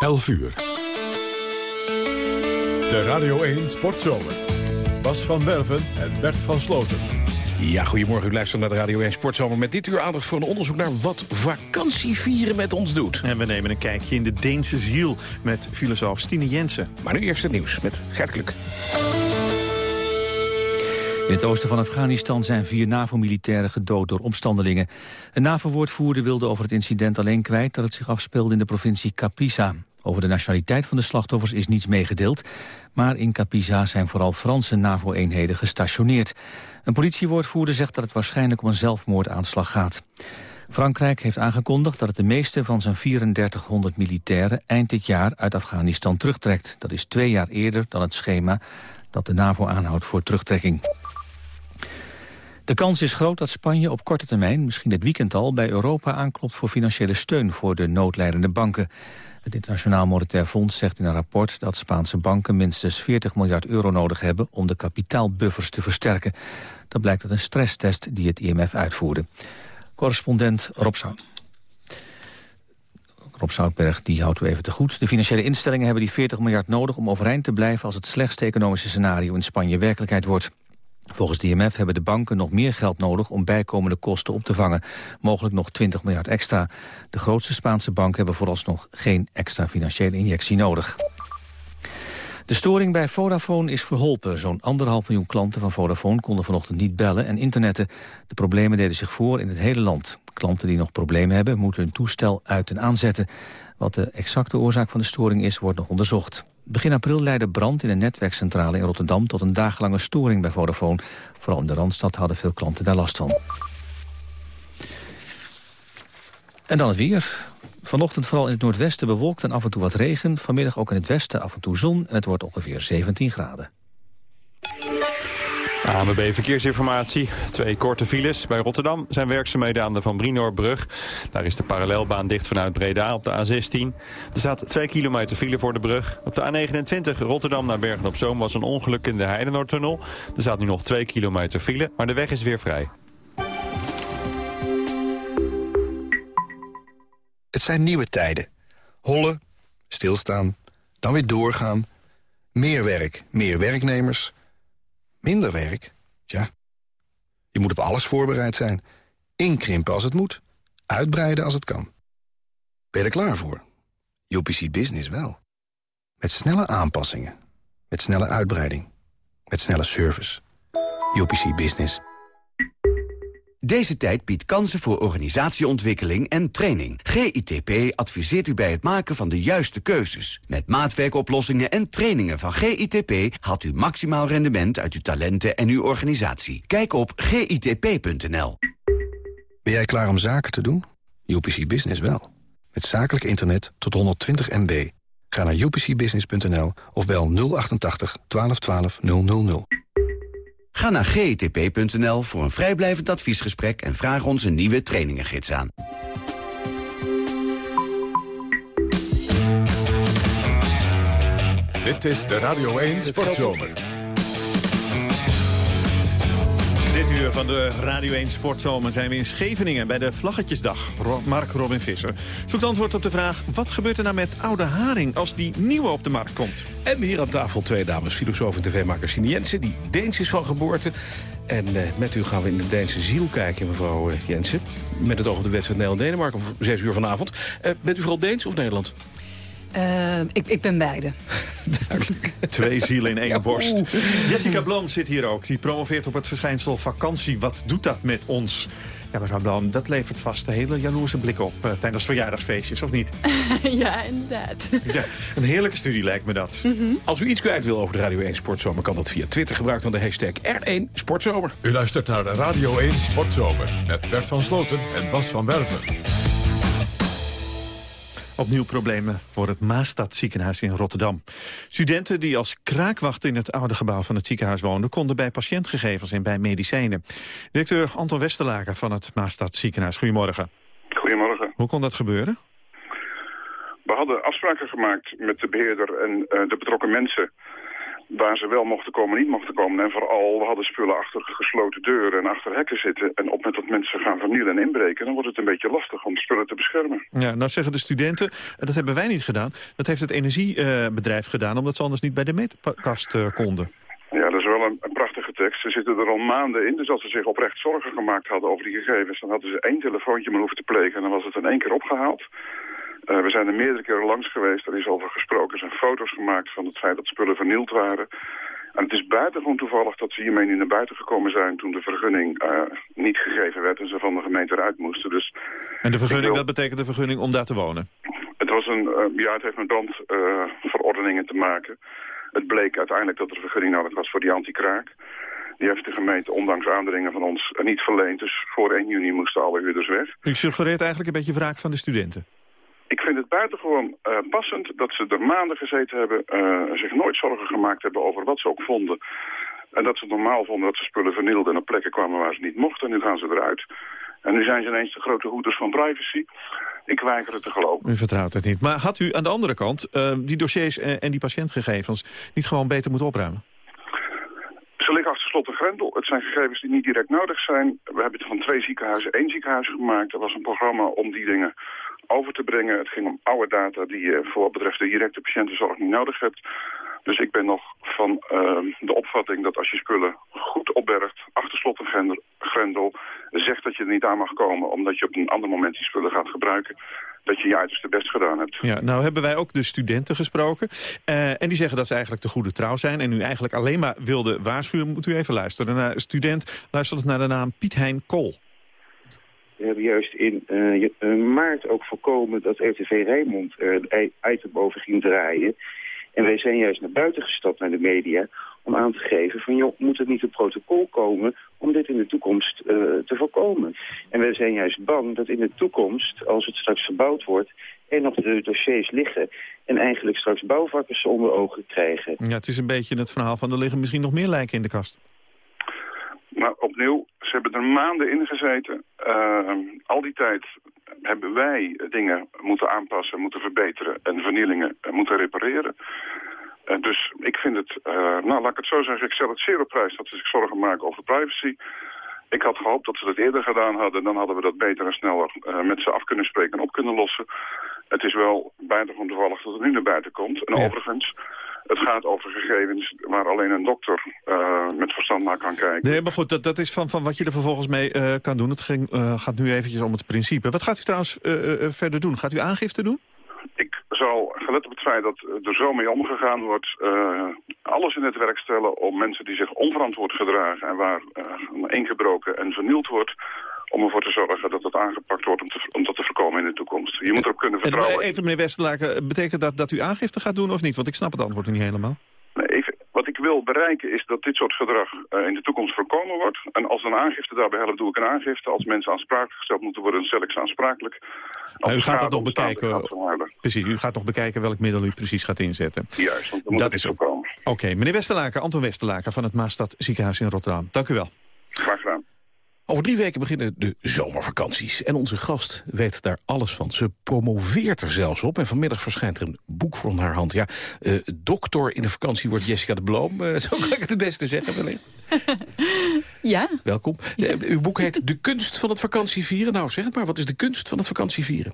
11 uur. De Radio 1 Sportzomer. Bas van Werven en Bert van Sloten. Ja, goedemorgen. U luistert naar de Radio 1 Sportzomer. Met dit uur aandacht voor een onderzoek naar wat vakantievieren met ons doet. En we nemen een kijkje in de Deense ziel met filosoof Stine Jensen. Maar nu eerst het nieuws met Gert Kluk. In het oosten van Afghanistan zijn vier NAVO-militairen gedood door omstandelingen. Een NAVO-woordvoerder wilde over het incident alleen kwijt dat het zich afspeelde in de provincie Kapisa. Over de nationaliteit van de slachtoffers is niets meegedeeld, maar in Kapisa zijn vooral Franse NAVO-eenheden gestationeerd. Een politiewoordvoerder zegt dat het waarschijnlijk om een zelfmoordaanslag gaat. Frankrijk heeft aangekondigd dat het de meeste van zijn 3400 militairen eind dit jaar uit Afghanistan terugtrekt. Dat is twee jaar eerder dan het schema dat de NAVO aanhoudt voor terugtrekking. De kans is groot dat Spanje op korte termijn, misschien dit weekend al, bij Europa aanklopt voor financiële steun voor de noodlijdende banken. Het Internationaal Monetair Fonds zegt in een rapport dat Spaanse banken minstens 40 miljard euro nodig hebben om de kapitaalbuffers te versterken. Dat blijkt uit een stresstest die het IMF uitvoerde. Correspondent Rob Zout. Rob Zoutberg, die houdt u even te goed. De financiële instellingen hebben die 40 miljard nodig om overeind te blijven als het slechtste economische scenario in Spanje werkelijkheid wordt. Volgens de IMF hebben de banken nog meer geld nodig om bijkomende kosten op te vangen. Mogelijk nog 20 miljard extra. De grootste Spaanse banken hebben vooralsnog geen extra financiële injectie nodig. De storing bij Vodafone is verholpen. Zo'n anderhalf miljoen klanten van Vodafone konden vanochtend niet bellen en internetten. De problemen deden zich voor in het hele land. Klanten die nog problemen hebben moeten hun toestel uit en aanzetten. Wat de exacte oorzaak van de storing is, wordt nog onderzocht. Begin april leidde brand in een netwerkcentrale in Rotterdam... tot een dagenlange storing bij Vodafone. Vooral in de Randstad hadden veel klanten daar last van. En dan het weer. Vanochtend vooral in het noordwesten bewolkt en af en toe wat regen. Vanmiddag ook in het westen af en toe zon en het wordt ongeveer 17 graden. AMB Verkeersinformatie. Twee korte files. Bij Rotterdam zijn werkzaamheden aan de Van Brinoorbrug. Daar is de parallelbaan dicht vanuit Breda op de A16. Er staat 2 kilometer file voor de brug. Op de A29 Rotterdam naar Bergen-op-Zoom was een ongeluk in de Heidenoordtunnel. Er staat nu nog 2 kilometer file, maar de weg is weer vrij. Het zijn nieuwe tijden. Hollen, stilstaan, dan weer doorgaan. Meer werk, meer werknemers Minder werk? Ja. Je moet op alles voorbereid zijn. Inkrimpen als het moet. Uitbreiden als het kan. Ben je er klaar voor? UPC Business wel. Met snelle aanpassingen. Met snelle uitbreiding. Met snelle service. UPC Business. Deze tijd biedt kansen voor organisatieontwikkeling en training. GITP adviseert u bij het maken van de juiste keuzes. Met maatwerkoplossingen en trainingen van GITP... haalt u maximaal rendement uit uw talenten en uw organisatie. Kijk op gitp.nl. Ben jij klaar om zaken te doen? UPC Business wel. Met zakelijk internet tot 120 MB. Ga naar upcbusiness.nl of bel 088 1212 000. Ga naar gtp.nl voor een vrijblijvend adviesgesprek... en vraag ons een nieuwe trainingengids aan. Dit is de Radio 1 Sportzomer. Dit uur van de Radio 1 Sportzomer zijn we in Scheveningen bij de Vlaggetjesdag. Mark Robin Visser zoekt antwoord op de vraag... wat gebeurt er nou met oude haring als die nieuwe op de markt komt? En hier aan tafel twee dames, filosoof en tv-maker Sine Jensen... die Deens is van geboorte. En uh, met u gaan we in de Deense ziel kijken, mevrouw uh, Jensen. Met het oog op de wedstrijd Nederland-Denemarken om zes uur vanavond. Uh, bent u vooral Deens of Nederland? Uh, ik, ik ben beide. Duidelijk. Twee zielen in één ja, borst. Jessica Blom zit hier ook. Die promoveert op het verschijnsel vakantie. Wat doet dat met ons? Ja, mevrouw Blom, dat levert vast een hele jaloerse blik op... Uh, tijdens verjaardagsfeestjes, of niet? ja, inderdaad. Ja, een heerlijke studie lijkt me dat. Mm -hmm. Als u iets kwijt wil over de Radio 1 Sportzomer... kan dat via Twitter gebruikt dan de hashtag R1 Sportzomer. U luistert naar de Radio 1 Sportzomer... met Bert van Sloten en Bas van Werven. Opnieuw problemen voor het Maastad ziekenhuis in Rotterdam. Studenten die als kraakwacht in het oude gebouw van het ziekenhuis woonden... konden bij patiëntgegevens en bij medicijnen. Directeur Anton Westerlaken van het Maastad ziekenhuis. Goedemorgen. Goedemorgen. Hoe kon dat gebeuren? We hadden afspraken gemaakt met de beheerder en uh, de betrokken mensen... waar ze wel mochten komen, niet mochten komen. En vooral, we hadden spullen achter gesloten deuren en achter hekken zitten. En op het moment dat mensen gaan vernielen en inbreken... dan wordt het een beetje lastig om de spullen te beschermen. Ja, nou zeggen de studenten, dat hebben wij niet gedaan. Dat heeft het energiebedrijf gedaan, omdat ze anders niet bij de meetkast uh, konden. Ja, dat is wel een, een, prachtige tekst. Ze zitten er al maanden in, dus als ze zich oprecht zorgen gemaakt hadden over die gegevens... dan hadden ze één telefoontje maar hoeven te plegen en dan was het in één keer opgehaald. Uh, we zijn er meerdere keren langs geweest, er is over gesproken. Er zijn foto's gemaakt van het feit dat spullen vernield waren. En het is buitengewoon toevallig dat ze hiermee niet naar buiten gekomen zijn... toen de vergunning uh, niet gegeven werd en ze van de gemeente eruit moesten. Dus en de vergunning, wil... dat betekent de vergunning om daar te wonen? Het, was een, uh, ja, het heeft met brandverordeningen te maken. Het bleek uiteindelijk dat er een vergunning nodig was voor die anti-kraak. Die heeft de gemeente, ondanks aandringen van ons, niet verleend. Dus voor 1 juni moesten alle huurders weg. U suggereert eigenlijk een beetje wraak van de studenten? Ik vind het buitengewoon uh, passend dat ze er maanden gezeten hebben... Uh, zich nooit zorgen gemaakt hebben over wat ze ook vonden. En dat ze normaal vonden dat ze spullen vernielden... en op plekken kwamen waar ze niet mochten. En nu gaan ze eruit. En nu zijn ze ineens de grote hoeders van privacy. Ik weiger het te geloven. U vertrouwt het niet. Maar had u aan de andere kant uh, die dossiers en die patiëntgegevens... niet gewoon beter moeten opruimen? En grendel. Het zijn gegevens die niet direct nodig zijn. We hebben van twee ziekenhuizen één ziekenhuis gemaakt. Er was een programma om die dingen over te brengen. Het ging om oude data die je voor wat betreft de directe patiëntenzorg niet nodig hebt. Dus ik ben nog van uh, de opvatting dat als je spullen goed opbergt, achter slot en grendel, zegt dat je er niet aan mag komen omdat je op een ander moment die spullen gaat gebruiken, dat je je uiterste best gedaan hebt. Ja, nou hebben wij ook de studenten gesproken uh, en die zeggen dat ze eigenlijk te goede trouw zijn en u eigenlijk alleen maar wilde waarschuwen, moet u even luisteren. Naar student luistert naar de naam Piet Hein Kool. We hebben juist in uh, maart ook voorkomen dat RTV Rijnmond er een item over ging draaien. En wij zijn juist naar buiten gestapt naar de media om aan te geven van joh, moet het niet een protocol komen om dit in de toekomst uh, te voorkomen. En wij zijn juist bang dat in de toekomst, als het straks gebouwd wordt en nog de dossiers liggen en eigenlijk straks bouwvakkers onder ogen krijgen. Ja, het is een beetje het verhaal van er liggen misschien nog meer lijken in de kast. Maar opnieuw, ze hebben er maanden in gezeten. Uh, al die tijd hebben wij dingen moeten aanpassen, moeten verbeteren... en vernielingen moeten repareren. Uh, dus ik vind het, uh, nou laat ik het zo zeggen, ik stel het zeer op prijs dat ze zich zorgen maken over privacy. Ik had gehoopt dat ze dat eerder gedaan hadden. Dan hadden we dat beter en sneller uh, met ze af kunnen spreken en op kunnen lossen. Het is wel buitengewoon toevallig dat het nu naar buiten komt. En ja. overigens, het gaat over gegevens waar alleen een dokter uh, met verstand naar kan kijken. Nee, maar goed, dat, dat is van, van wat je er vervolgens mee uh, kan doen. Het ging, uh, gaat nu eventjes om het principe. Wat gaat u trouwens verder doen? Gaat u aangifte doen? Ik zal, gelet op het feit dat er zo mee omgegaan wordt, alles in het werk stellen om mensen die zich onverantwoord gedragen en waar ingebroken en vernield wordt, om ervoor te zorgen dat het aangepakt wordt om, te, om dat te voorkomen in de toekomst. Je moet erop kunnen vertrouwen. En, even meneer Westerlaken, betekent dat dat u aangifte gaat doen of niet? Want ik snap het antwoord niet helemaal. Nee, even, wat ik wil bereiken is dat dit soort gedrag uh, in de toekomst voorkomen wordt. En als een aangifte daarbij helpt, doe ik een aangifte. Als mensen aansprakelijk gesteld moeten worden, dan stel ik ze aansprakelijk. Nou, u gaat dat nog bekijken. Precies, u gaat nog bekijken welk middel u precies gaat inzetten. Juist, want dat is voorkomen. Oké, okay, meneer Westerlaken, Anton Westerlaken van het Maastad ziekenhuis in Rotterdam. Dank u wel. Graag gedaan. Over drie weken beginnen de zomervakanties. En onze gast weet daar alles van. Ze promoveert er zelfs op. En vanmiddag verschijnt er een boek voor haar hand. Ja, uh, doctor in de vakantie wordt Jessica de Bloom. Uh, zo kan ik het het beste zeggen wellicht. ja. Welkom. Ja. Uh, uw boek heet De kunst van het vakantievieren. Nou, zeg het maar. Wat is de kunst van het vakantievieren?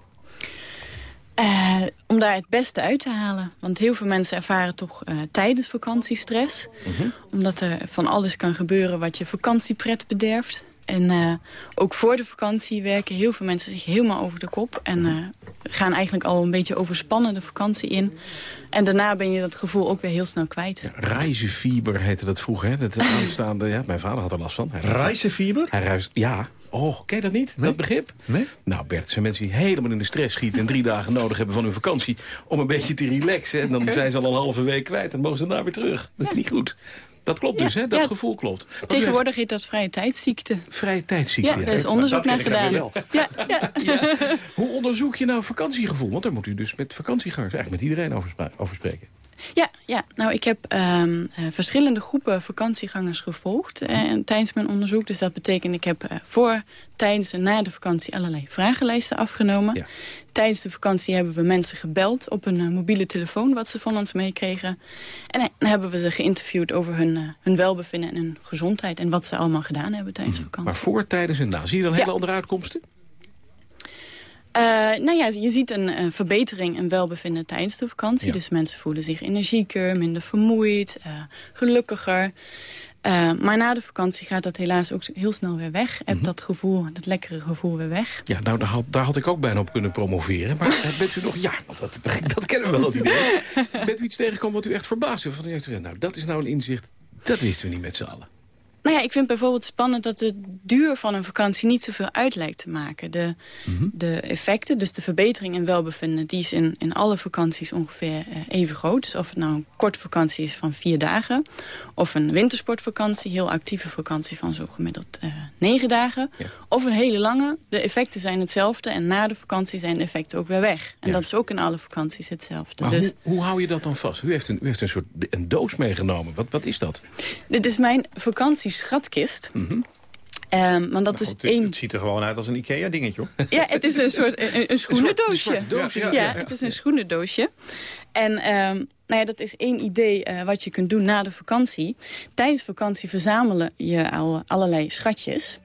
Uh, om daar het beste uit te halen. Want heel veel mensen ervaren toch uh, tijdens vakantie stress. Uh -huh. Omdat er van alles kan gebeuren wat je vakantiepret bederft. En uh, ook voor de vakantie werken heel veel mensen zich helemaal over de kop. En uh, gaan eigenlijk al een beetje overspannen de vakantie in. En daarna ben je dat gevoel ook weer heel snel kwijt. Ja, reizefieber heette dat vroeger, hè? Dat aanstaande, ja, mijn vader had er last van. Reizefieber? Hij ruist, ja. Oh, ken je dat niet, nee. dat begrip? Nee? Nou Bert, zijn mensen die helemaal in de stress schieten... en drie dagen nodig hebben van hun vakantie om een beetje te relaxen. En dan okay. zijn ze al een halve week kwijt en mogen ze daarna weer terug. Dat is niet goed. Dat klopt dus, hè? Dat ja. gevoel klopt. Tegenwoordig heet dat vrije tijdsziekte. Vrije tijdsziekte, ja. Er is onderzoek naar gedaan. Ja, ja. ja. Hoe onderzoek je nou vakantiegevoel? Want daar moet u dus met vakantiegangers eigenlijk met iedereen over, spreken. Ja, ja, nou ik heb um, uh, verschillende groepen vakantiegangers gevolgd uh, tijdens mijn onderzoek. Dus dat betekent ik heb uh, voor, tijdens en na de vakantie allerlei vragenlijsten afgenomen. Tijdens de vakantie hebben we mensen gebeld op een mobiele telefoon... wat ze van ons meekregen. En dan hebben we ze geïnterviewd over hun, hun welbevinden en hun gezondheid... en wat ze allemaal gedaan hebben tijdens de Mhm. vakantie. Maar voor, tijdens en na, zie je dan hele andere uitkomsten? Uh, nou ja, je ziet een, een, verbetering en welbevinden tijdens de vakantie. Ja. Dus mensen voelen zich energieker, minder vermoeid, uh, gelukkiger. Uh, maar na de vakantie gaat dat helaas ook heel snel weer weg. Heb Mhm. dat gevoel, dat lekkere gevoel weer weg. Ja, nou, daar had, daar had ik ook bijna op kunnen promoveren. Maar eh, bent u nog... Ja, dat, dat kennen we wel, dat idee. Bent u iets tegengekomen wat u echt verbaasd heeft? Van u heeft gezegd, nou, dat is nou een inzicht. Dat wisten we niet met z'n allen. Nou ja, ik vind bijvoorbeeld spannend dat de duur van een vakantie niet zoveel uit lijkt te maken. De, Mhm. de effecten, dus de verbetering en welbevinden, die is in, in alle vakanties ongeveer eh, even groot. Dus of het nou een korte vakantie is van vier dagen, of een wintersportvakantie, heel actieve vakantie van zo gemiddeld eh, negen dagen, Ja. of een hele lange, de effecten zijn hetzelfde en na de vakantie zijn de effecten ook weer weg. En Ja. dat is ook in alle vakanties hetzelfde. Maar dus hoe, hoe hou je dat dan vast? U heeft een, u heeft een soort een doos meegenomen. Wat, wat is dat? dit is mijn Ehm, want dat is Goed, het, één het ziet er gewoon uit als een IKEA-dingetje, hoor. Ja, het is een soort een, een schoenendoosje. ja, ja, ja, ja. het is een schoenendoosje. En ehm, nou ja, dat is één idee eh, wat je kunt doen na de vakantie. Tijdens vakantie verzamelen je al allerlei schatjes.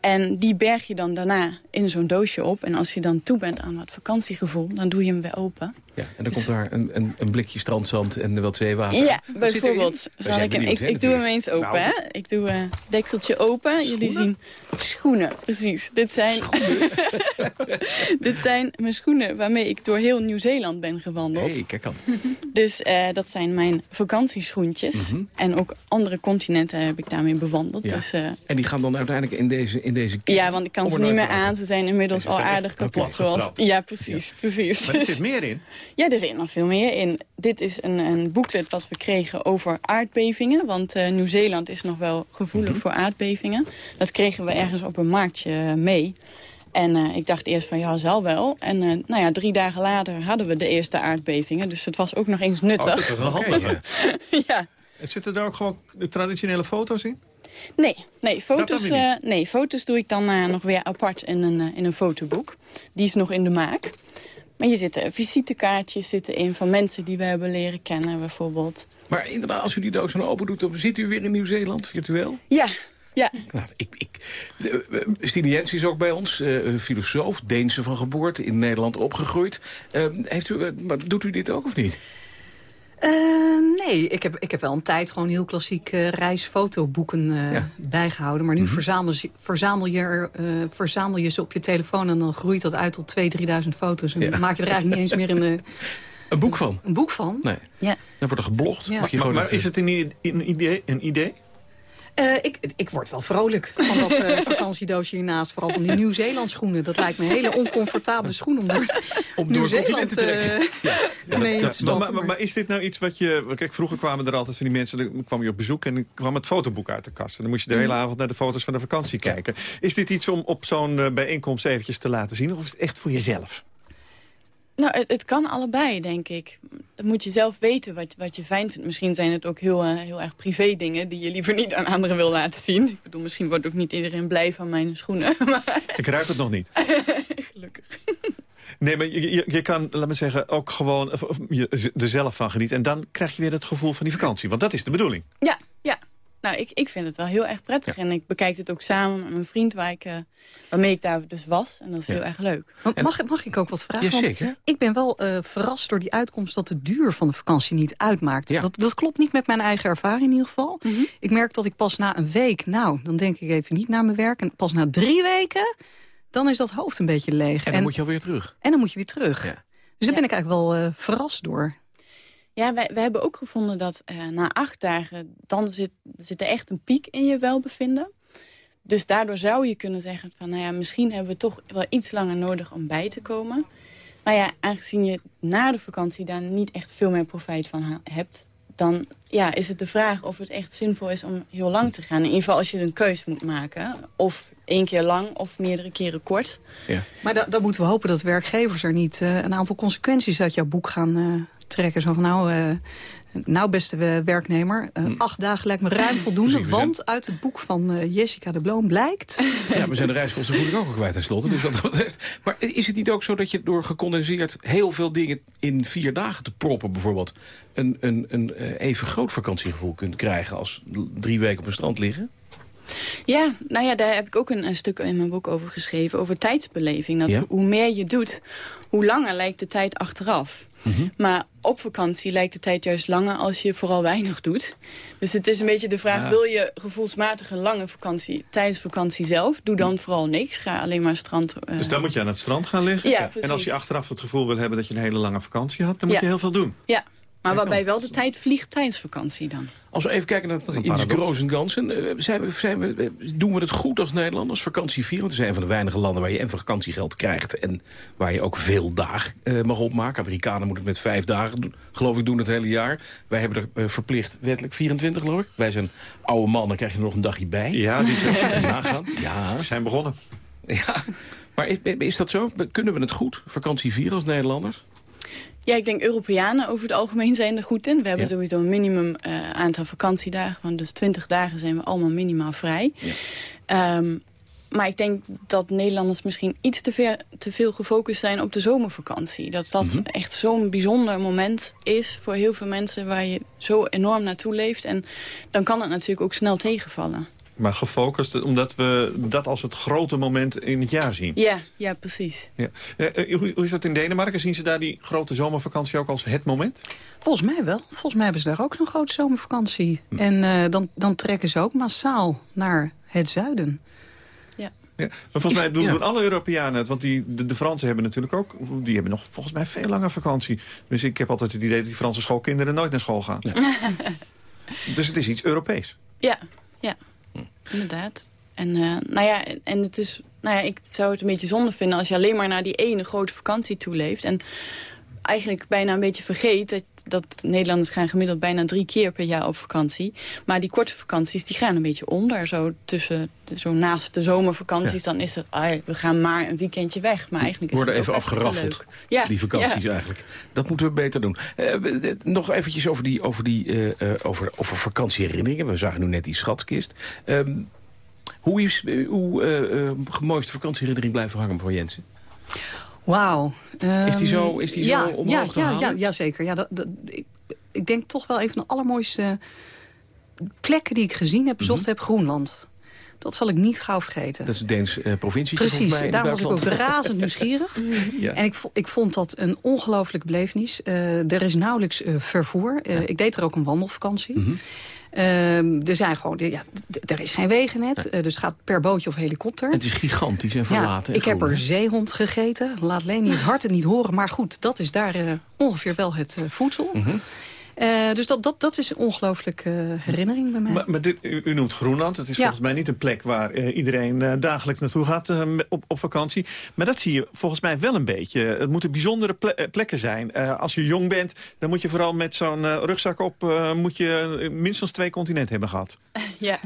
En die berg je dan daarna in zo'n doosje op. En als je dan toe bent aan wat vakantiegevoel, dan doe je hem weer open. Ja, en dan komt daar een, een, een blikje strandzand en wat zeewater. Ja, Wat bijvoorbeeld. We Zal zijn ik, benieuwd, ik, doe hem eens open. Nou, hè? Ik doe eh dekseltje open. Jullie zien schoenen, precies. Dit zijn, dit zijn mijn schoenen waarmee ik door heel Nieuw-Zeeland ben gewandeld. hey, kijk aan. Dus eh, dat zijn mijn vakantieschoentjes. Mhm. En ook andere continenten heb ik daarmee bewandeld. Ja. Dus, eh, En die gaan dan uiteindelijk in deze, in deze kist? ja, want ik kan ze niet meer aan. Ze zijn inmiddels Ze al aardig kapot. Zoals, ja, precies. precies. Maar er zit meer in. Ja, er zit nog veel meer in. Dit is een, een booklet wat we kregen over aardbevingen. Want eh, Nieuw-Zeeland is nog wel gevoelig Mhm. voor aardbevingen. Dat kregen we ergens op een marktje mee. En eh, ik dacht eerst van ja, zal wel. En eh, nou ja, drie dagen later hadden we de eerste aardbevingen. Dus het was ook nog eens Oh, dat nuttig. is wel handig. ja. ja. En Zitten er ook gewoon de traditionele foto's in? Nee, nee, foto's, eh, nee, foto's doe ik dan eh, nog weer apart in een, eh, in een fotoboek. Die is nog in de maak. Maar hier zitten visitekaartjes zitten in van mensen die we hebben leren kennen bijvoorbeeld. Maar inderdaad, als u die doos dan open doet, dan zit u weer in Nieuw-Zeeland, virtueel? Ja, ja. Nou, ik, ik, Stine Jens is ook bij ons, eh, filosoof, Deense van geboorte, in Nederland opgegroeid. Eh, heeft u, eh, maar doet u dit ook of niet? Eh, nee, ik heb, ik heb wel een tijd gewoon heel klassiek eh, reisfotoboeken eh, Ja. bijgehouden. Maar nu Mhm. verzamel, je- verzamel, je er, eh, verzamel je ze op je telefoon... en dan groeit dat uit tot 2.000, 3.000 foto's. En Ja. dan maak je er eigenlijk niet eens meer een, Een boek van? een boek van. Nee. Ja. Dan wordt er geblogd. Ja. Mag je Maar, is het een idee? Een idee? Eh, ik, ik word wel vrolijk van dat eh, vakantiedoosje hiernaast. Vooral van die Nieuw-Zeeland schoenen. Dat lijkt me een hele oncomfortabele schoen om door om door het continent Nieuw-Zeeland te trekken? eh, Ja, mee dat- te stappen. Maar, maar, maar is dit nou iets wat je... Kijk, vroeger kwamen er altijd van die mensen... Dan kwam je op bezoek en dan kwam het fotoboek uit de kast. En dan moest je de hele avond naar de foto's van de vakantie kijken. Is dit iets om op zo'n eh, bijeenkomst eventjes te laten zien? Of is het echt voor jezelf? Nou, het, het kan allebei, denk ik. Dan moet je zelf weten wat, wat je fijn vindt. Misschien zijn het ook heel, eh, heel erg privé dingen... die je liever niet aan anderen wil laten zien. Ik bedoel, misschien wordt ook niet iedereen blij van mijn schoenen. Maar Ik ruik het nog niet. gelukkig. Nee, maar je, je, je kan, laat me zeggen, ook gewoon of- of je er zelf van genieten. En dan krijg je weer het gevoel van die vakantie. Want dat is de bedoeling. Ja, ja. Nou, ik, ik vind het wel heel erg prettig. En ik bekijk het ook samen met mijn vriend... Waar ik, eh, waarmee ik daar dus was. En dat is Ja. heel erg leuk. Mag, ik- mag ik ook wat vragen? Want Jazeker. ik ben wel eh, verrast door die uitkomst dat de duur van de vakantie niet uitmaakt. Ja. Dat, dat klopt niet met mijn eigen ervaring in ieder geval. Ik merk dat ik pas na een week, nou, dan denk ik even niet naar mijn werk. En pas na drie weken, dan is dat hoofd een beetje leeg. En dan moet je alweer terug. en dan moet je weer terug. Ja. Dus daar Ja. ben ik eigenlijk wel eh, verrast door. Ja, wij, wij hebben ook gevonden dat eh, na acht dagen... dan zit, zit er echt een piek in je welbevinden. Dus daardoor zou je kunnen zeggen van... nou ja, misschien hebben we toch wel iets langer nodig om bij te komen. Maar ja, aangezien je na de vakantie daar niet echt veel meer profijt van hebt... dan ja, is het de vraag of het echt zinvol is om heel lang te gaan. In ieder geval als je een keus moet maken. Of één keer lang of meerdere keren kort. Ja. Maar da- dan moeten we hopen dat werkgevers er niet eh, een aantal consequenties uit jouw boek gaan eh, trekken. Zo van nou, eh, Nou, beste we- werknemer, eh, acht dagen lijkt me ruim voldoende. Precies, we zijn- want uit het boek van eh, Jessica de Bloem blijkt... Ja, we zijn de reiskostenvergoeding ook al kwijt tenslotte. Dus wat dat betreft. Maar is het niet ook zo dat je door gecondenseerd heel veel dingen in vier dagen te proppen bijvoorbeeld... een, een, een eh, even groot vakantiegevoel kunt krijgen als drie weken op een strand liggen? Ja, nou ja, daar heb ik ook een, een stuk in mijn boek over geschreven. Over tijdsbeleving. Dat Ja. hoe meer je doet, hoe langer lijkt de tijd achteraf. Mhm. Maar op vakantie lijkt de tijd juist langer als je vooral weinig doet. Dus het is een beetje de vraag, Ja. wil je gevoelsmatig een lange vakantie tijdens vakantie zelf? Doe dan vooral niks. Ga alleen maar strand... eh, Dus dan moet je aan het strand gaan liggen. Ja, en als je achteraf het gevoel wil hebben dat je een hele lange vakantie had... dan moet Ja. je heel veel doen. Ja, maar waarbij wel de tijd vliegt tijdens vakantie dan. Als we even kijken naar het iets groos en ganzen. eh, Zijn we, zijn we, eh, doen we het goed als Nederlanders? Vakantie vieren? Want we zijn een van de weinige landen waar je en vakantiegeld krijgt... en waar je ook veel dagen eh, mag opmaken. Amerikanen moeten het met vijf dagen, doen, geloof ik, doen het hele jaar. Wij hebben er eh, verplicht wettelijk 24, geloof ik. Wij zijn oude mannen, krijg je er nog een dagje bij. Ja, die zijn. Ja, we zijn begonnen. ja. Maar is, is dat zo? Kunnen we het goed, vakantie vieren als Nederlanders? Ja, ik denk Europeanen over het algemeen zijn er goed in. We hebben Ja. sowieso een minimum eh, aantal vakantiedagen. Want dus 20 dagen zijn we allemaal minimaal vrij. Ja. Ehm, maar ik denk dat Nederlanders misschien iets te, ver, te veel gefocust zijn op de zomervakantie. Dat dat Mhm. echt zo'n bijzonder moment is voor heel veel mensen... waar je zo enorm naartoe leeft. En dan kan het natuurlijk ook snel tegenvallen. Maar gefocust, omdat we dat als het grote moment in het jaar zien. Ja, ja precies. Ja. Eh, eh, hoe, hoe is dat in Denemarken? Zien ze daar die grote zomervakantie ook als het moment? Volgens mij wel. Volgens mij hebben ze daar ook zo'n grote zomervakantie. Hm. En eh, dan, dan trekken ze ook massaal naar het zuiden. Ja. Maar volgens mij doen, Ja. alle Europeanen het. Want die, de, de Fransen hebben natuurlijk ook... die hebben nog volgens mij veel langer vakantie. Dus ik heb altijd het idee dat die Franse schoolkinderen nooit naar school gaan. dus het is iets Europees. Ja, ja, inderdaad. En, eh, nou ja, en het is, nou ja, ik zou het een beetje zonde vinden als je alleen maar naar die ene grote vakantie toeleeft. En eigenlijk bijna een beetje vergeet dat, dat Nederlanders gaan gemiddeld bijna drie keer per jaar op vakantie. Maar die korte vakanties die gaan een beetje onder. Zo, tussen, zo naast de zomervakanties dan is het, ah, we gaan maar een weekendje weg. Maar eigenlijk is Worden het even afgeraffeld. Ja, die vakanties ja. eigenlijk. Dat moeten we beter doen. Eh, nog eventjes over, die, over, die, eh, eh, over, over vakantieherinneringen. We zagen nu net die schatkist. Ehm, hoe is uw mooiste vakantieherinnering blijven hangen, mevrouw Jensen? Wauw. Is die zo- is die zo omhoog ja, te ja, halen? ja, ja, zeker. Ja, dat, dat, ik, ik denk toch wel een van de allermooiste plekken die ik gezien heb, bezocht heb, Groenland. Dat zal ik niet gauw vergeten. Dat is een Deens eh provincie. Precies, daar was ik ook razend nieuwsgierig. Ja. En ik, ik vond dat een ongelooflijke belevenis. Eh, er is nauwelijks eh, vervoer. Eh, Ik deed er ook een wandelvakantie. Mhm. Ehm, er zijn gewoon, ja, er is geen wegennet. eh, dus het gaat per bootje of helikopter. Het is gigantisch en verlaten. en ik heb groen, er zeehond gegeten. Laat Leni het hart het niet horen. Maar goed, dat is daar eh, ongeveer wel het eh, voedsel. Mhm. Eh, dus dat, dat, dat is een ongelooflijke eh, herinnering bij mij. Maar, maar dit, u, u noemt Groenland. Het is Ja. volgens mij niet een plek waar eh, iedereen dagelijks naartoe gaat op, op vakantie. Maar dat zie je volgens mij wel een beetje. Het moeten bijzondere ple- plekken zijn. Als je jong bent, dan moet je vooral met zo'n rugzak op... moet je minstens twee continenten hebben gehad. Ja.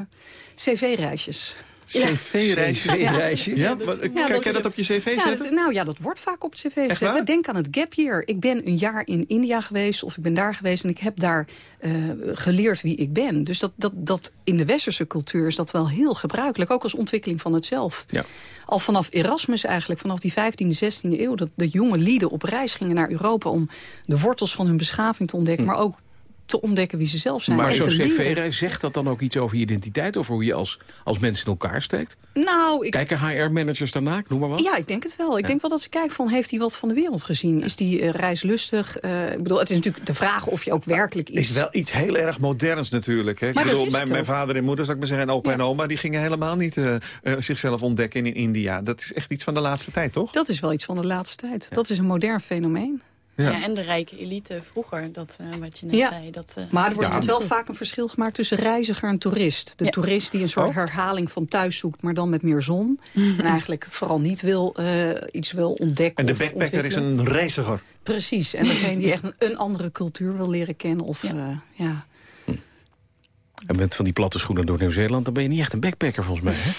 CV-reisjes. CV-reisjes. CV-reisjes? Ja, Ja, kan dat je is- dat op je cv Ja, zetten? dat, nou ja, dat wordt vaak op het cv gezet. waar? Denk aan het gap year. Ik ben een jaar in India geweest of ik ben daar geweest... en ik heb daar eh, geleerd wie ik ben. Dus dat, dat, dat in de westerse cultuur is dat wel heel gebruikelijk. Ook als ontwikkeling van het zelf. Ja. Al vanaf Erasmus eigenlijk, vanaf die 15e, 16e eeuw... dat, dat jonge lieden op reis gingen naar Europa... om de wortels van hun beschaving te ontdekken... maar ook te ontdekken wie ze zelf zijn. Maar en zo'n cv-reis, zegt dat dan ook iets over je identiteit... of hoe je als, als mens in elkaar steekt? Nou, ik, Kijken HR-managers daarna, noem maar wat? Ja, ik denk het wel. Ik denk wel dat ze kijken van, heeft hij wat van de wereld gezien? Is die eh, reislustig? Eh, ik bedoel, het is natuurlijk de vraag of je ook werkelijk iets... is wel iets heel erg moderns natuurlijk. Hè? Ik Maar bedoel, is mijn, mijn vader en moeder, zou ik maar zeggen, en opa Ja. en oma... die gingen helemaal niet eh, zichzelf ontdekken in India. Dat is echt iets van de laatste tijd, toch? Dat is wel iets van de laatste tijd. Dat is een modern fenomeen. Ja. Ja. en de rijke elite vroeger, dat, eh, wat je net Ja. zei. Dat, eh, Maar er wordt Ja. wel vaak een verschil gemaakt tussen reiziger en toerist. De Ja. toerist die een soort Oh. herhaling van thuis zoekt, maar dan met meer zon. En eigenlijk vooral niet wil, eh, iets wil ontdekken En de backpacker is een reiziger. Precies, en degene die echt een, een andere cultuur wil leren kennen. Of, Ja. En met van die platte schoenen door Nieuw-Zeeland... dan ben je niet echt een backpacker volgens mij, hè?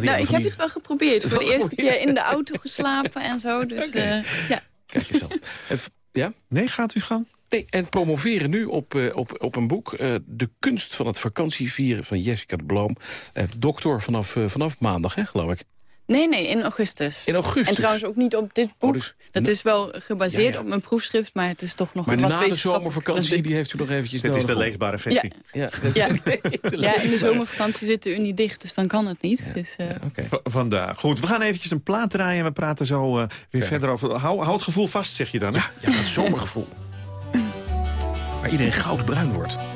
Nou, ik heb die- het wel geprobeerd. Voor de Wel eerste keer in de auto geslapen en zo. Dus eh, ja. Kijk eens aan. Ja? Nee, gaat u gaan? Nee, en promoveren nu op, uh, op, op een boek... Uh, De kunst van het vakantievieren van Jessica de Bloom. Uh, doctor vanaf, vanaf maandag, hè, geloof ik. Nee, nee, in augustus. In augustus? En trouwens ook niet op dit boek. Oh, dus, dat is wel gebaseerd ja, ja. op mijn proefschrift, maar het is toch nog maar wat na de zomervakantie, die heeft u nog eventjes Dit is de leesbare versie. Ja, ja. ja. in de zomervakantie zit de Unie dicht, dus dan kan het niet. Dus, uh... okay. Vandaar. Goed, we gaan eventjes een plaat draaien en we praten zo uh, weer verder over. Hou, hou het gevoel vast, zeg je dan, hè? Ja, ja het zomergevoel. Waar iedereen goudbruin wordt.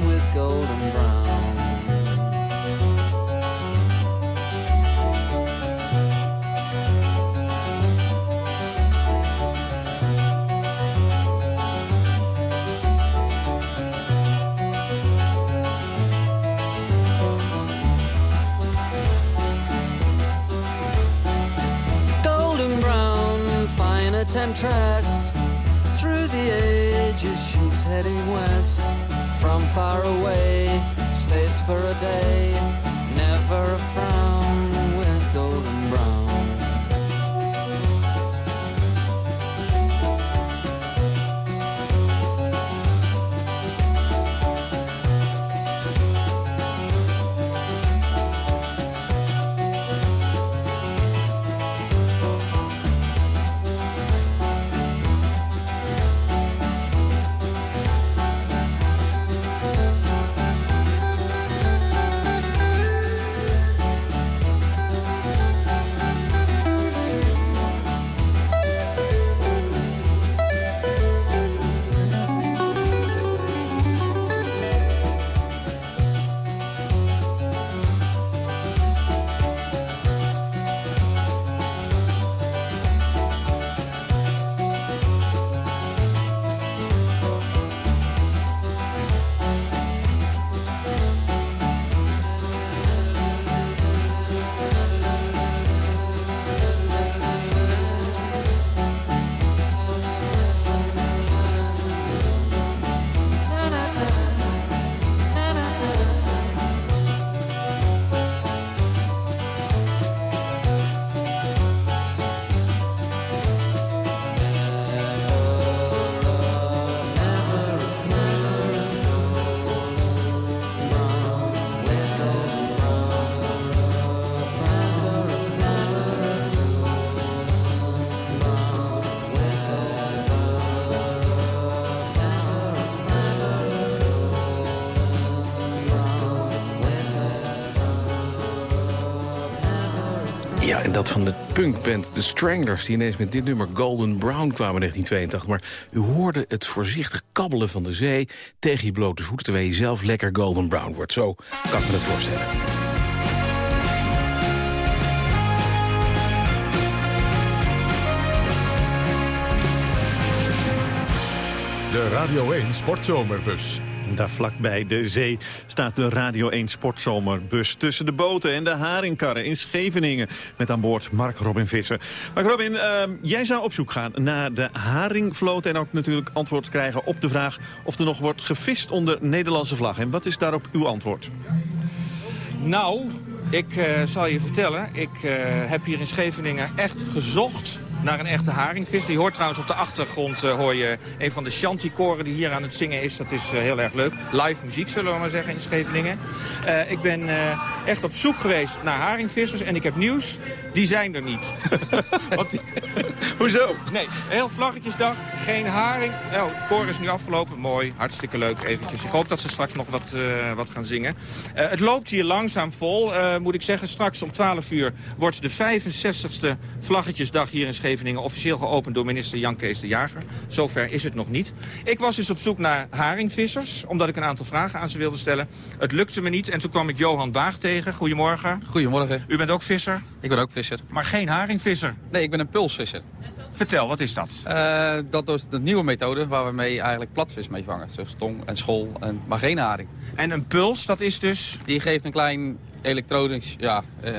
golden brown. Golden brown fine a temptress through the ages she's heading west from far away stays for a day never a frown Dat van de punkband The Stranglers... die ineens met dit nummer Golden Brown kwamen in 1982. Maar u hoorde het voorzichtig kabbelen van de zee... tegen je blote voeten, terwijl je zelf lekker Golden Brown wordt. Zo kan ik me het voorstellen. De Radio 1 Sportzomerbus. Daar vlakbij de zee staat de Radio 1 Sportzomerbus... tussen de boten en de haringkarren in Scheveningen. Met aan boord Mark Robin Visser. Mark Robin, uh, jij zou op zoek gaan naar de haringvloot... en ook natuurlijk antwoord krijgen op de vraag... of er nog wordt gevist onder Nederlandse vlag. En wat is daarop uw antwoord? Nou, ik uh, zal je vertellen. Ik uh, heb hier in Scheveningen echt gezocht naar een echte haringvis. Die hoort trouwens op de achtergrond, uh, hoor je een van de shantykoren die hier aan het zingen is. Dat is uh, heel erg leuk. Live muziek, zullen we maar zeggen, in Scheveningen. Uh, ik ben echt op zoek geweest naar haringvissers en ik heb nieuws. Die zijn er niet. Hoezo? Nee, heel vlaggetjesdag, geen haring. Oh, het koor is nu afgelopen. Mooi, hartstikke leuk eventjes. Ik hoop dat ze straks nog wat, wat gaan zingen. het loopt hier langzaam vol, moet ik zeggen. Straks om 12 uur wordt de 65ste vlaggetjesdag hier in Scheveningen Scheveningen officieel geopend door minister Jan Kees de Jager. Zover is het nog niet. Ik was dus op zoek naar haringvissers, omdat ik een aantal vragen aan ze wilde stellen. Het lukte me niet en toen kwam ik Johan Baag tegen. Goedemorgen. Goedemorgen. U bent ook visser? Ik ben ook visser. Maar geen haringvisser? Nee, ik ben een pulsvisser. Vertel, wat is dat? Uh, dat is de nieuwe methode waar we mee eigenlijk platvis mee vangen. Zo stong en school, en, maar geen haring. En een puls, dat is dus? Die geeft een klein elektronisch ja, uh,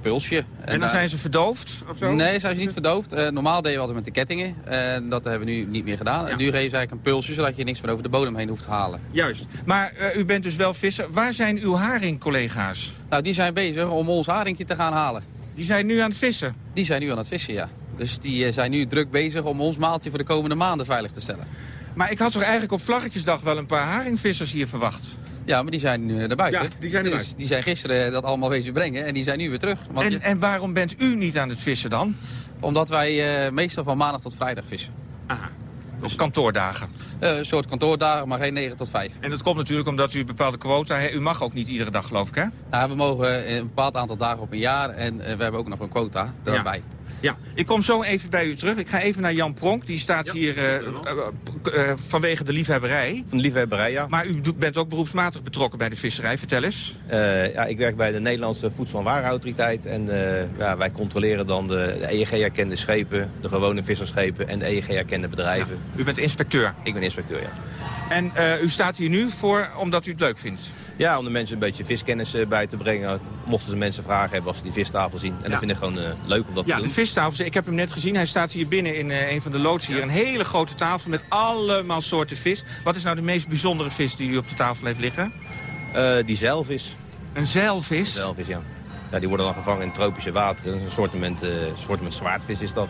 pulsje. En, en dan zijn ze verdoofd? Of zo? Nee, zijn ze niet verdoofd. Uh, normaal deden we altijd met de kettingen. En dat hebben we nu niet meer gedaan. En nu geven ze eigenlijk een pulsje, zodat je niks meer over de bodem heen hoeft te halen. Juist. Maar uh, u bent dus wel visser. Waar zijn uw haringcollega's? Nou, die zijn bezig om ons haringje te gaan halen. Die zijn nu aan het vissen? Die zijn nu aan het vissen, ja. Dus die zijn nu druk bezig om ons maaltje voor de komende maanden veilig te stellen. Maar ik had toch eigenlijk op Vlaggetjesdag wel een paar haringvissers hier verwacht? Ja, maar die zijn nu naar buiten. Ja, die zijn dus die zijn gisteren dat allemaal wezen brengen en die zijn nu weer terug. Want en, je... en waarom bent u niet aan het vissen dan? Omdat wij uh, meestal van maandag tot vrijdag vissen. Aha. Dus... Op kantoordagen? Uh, een soort kantoordagen, maar geen 9 tot 5. En dat komt natuurlijk omdat u een bepaalde quota. U mag ook niet iedere dag, geloof ik, hè? Nou, we mogen een bepaald aantal dagen op een jaar en uh, we hebben ook nog een quota. Ja. Ja, ik kom zo even bij u terug. Ik ga even naar Jan Pronk. Die staat ja, hier uh, uh, vanwege de liefhebberij. Van de liefhebberij, ja. Maar u bent ook beroepsmatig betrokken bij de visserij. Vertel eens. Uh, ja, ik werk bij de Nederlandse Voedsel- en Warenautoriteit. En ja, wij controleren dan de, de EEG-erkende schepen, de gewone visserschepen en de EEG-erkende bedrijven. Ja. U bent inspecteur? Ik ben inspecteur, ja. En u staat hier nu voor omdat u het leuk vindt? Ja, om de mensen een beetje viskennis bij te brengen. Mochten ze mensen vragen hebben als ze die vistafel zien. En ja. dat vind ik gewoon uh, leuk om dat ja, te doen. de vistafel, ik heb hem net gezien. Hij staat hier binnen in uh, een van de loods hier. Een hele grote tafel met allemaal soorten vis. Wat is nou de meest bijzondere vis die u op de tafel heeft liggen? Uh, die zeilvis. Een zeilvis? Een zeilvis, ja. ja. Die worden dan gevangen in tropische wateren. Een soort met zwaardvis is dat.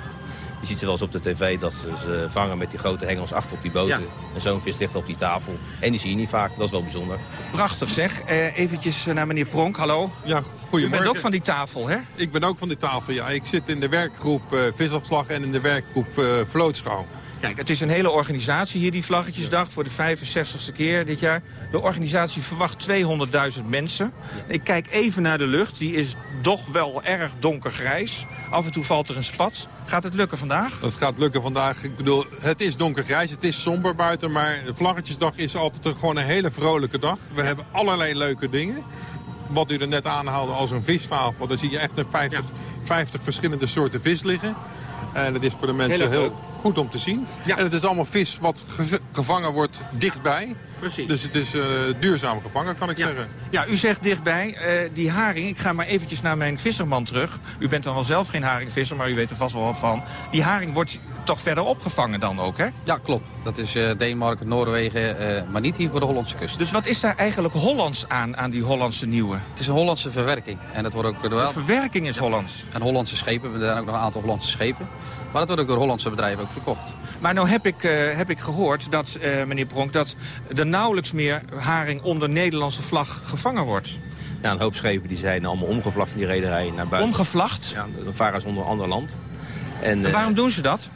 Je ziet ze wel eens op de tv dat ze ze vangen met die grote hengels achter op die boten. Ja. En zo'n vis ligt op die tafel. En die zie je niet vaak, dat is wel bijzonder. Prachtig zeg. Uh, eventjes naar meneer Pronk, hallo. Ja, goedemorgen. U bent ook van die tafel, hè? Ik ben ook van die tafel, ja. Ik zit in de werkgroep uh, visafslag en in de werkgroep uh, vlootschouw. Kijk, het is een hele organisatie hier, die Vlaggetjesdag, voor de 65ste keer dit jaar. De organisatie verwacht 200.000 mensen. Ik kijk even naar de lucht, die is toch wel erg donkergrijs. Af en toe valt er een spat. Gaat het lukken vandaag? Dat gaat lukken vandaag. Ik bedoel, het is donkergrijs, het is somber buiten, maar Vlaggetjesdag is altijd een, gewoon een hele vrolijke dag. We hebben allerlei leuke dingen wat u er net aanhaalde als een vistafel. Daar zie je echt een 50, ja. 50 verschillende soorten vis liggen. En het is voor de mensen heel, heel goed om te zien. Ja. En het is allemaal vis wat gevangen wordt dichtbij. Precies. Dus het is uh, duurzaam gevangen, kan ik ja. zeggen. Ja, u zegt dichtbij, uh, die haring, ik ga maar eventjes naar mijn visserman terug. U bent dan wel zelf geen haringvisser, maar u weet er vast wel wat van. Die haring wordt toch verder opgevangen dan ook, hè? Ja, klopt. Dat is uh, Denemarken, Noorwegen, maar niet hier voor de Hollandse kust. Dus wat is daar eigenlijk Hollands aan, aan die Hollandse nieuwe? Het is een Hollandse verwerking. En dat wordt ook wel... De verwerking is Hollands? En Hollandse schepen, er zijn ook nog een aantal Hollandse schepen. Maar dat wordt ook door Hollandse bedrijven ook verkocht. Maar nou heb ik, uh, heb ik gehoord, dat, uh, meneer Pronk, dat er nauwelijks meer haring onder Nederlandse vlag gevangen wordt. Ja, een hoop schepen die zijn allemaal omgevlacht van die rederij naar buiten. Omgevlacht? Ja, dan varen ze onder een ander land. En, en waarom uh, doen ze dat?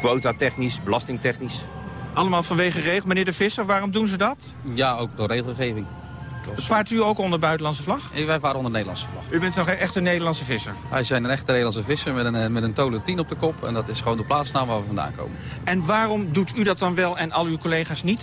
Quota technisch, belastingtechnisch. Allemaal vanwege regel. Meneer de Visser, waarom doen ze dat? Ja, ook door regelgeving. Vaart u ook onder buitenlandse vlag? Nee, wij varen onder Nederlandse vlag. U bent toch echt een Nederlandse visser? Wij zijn een echte Nederlandse visser met een, met een tolen 10 op de kop. En dat is gewoon de plaatsnaam waar we vandaan komen. En waarom doet u dat dan wel en al uw collega's niet?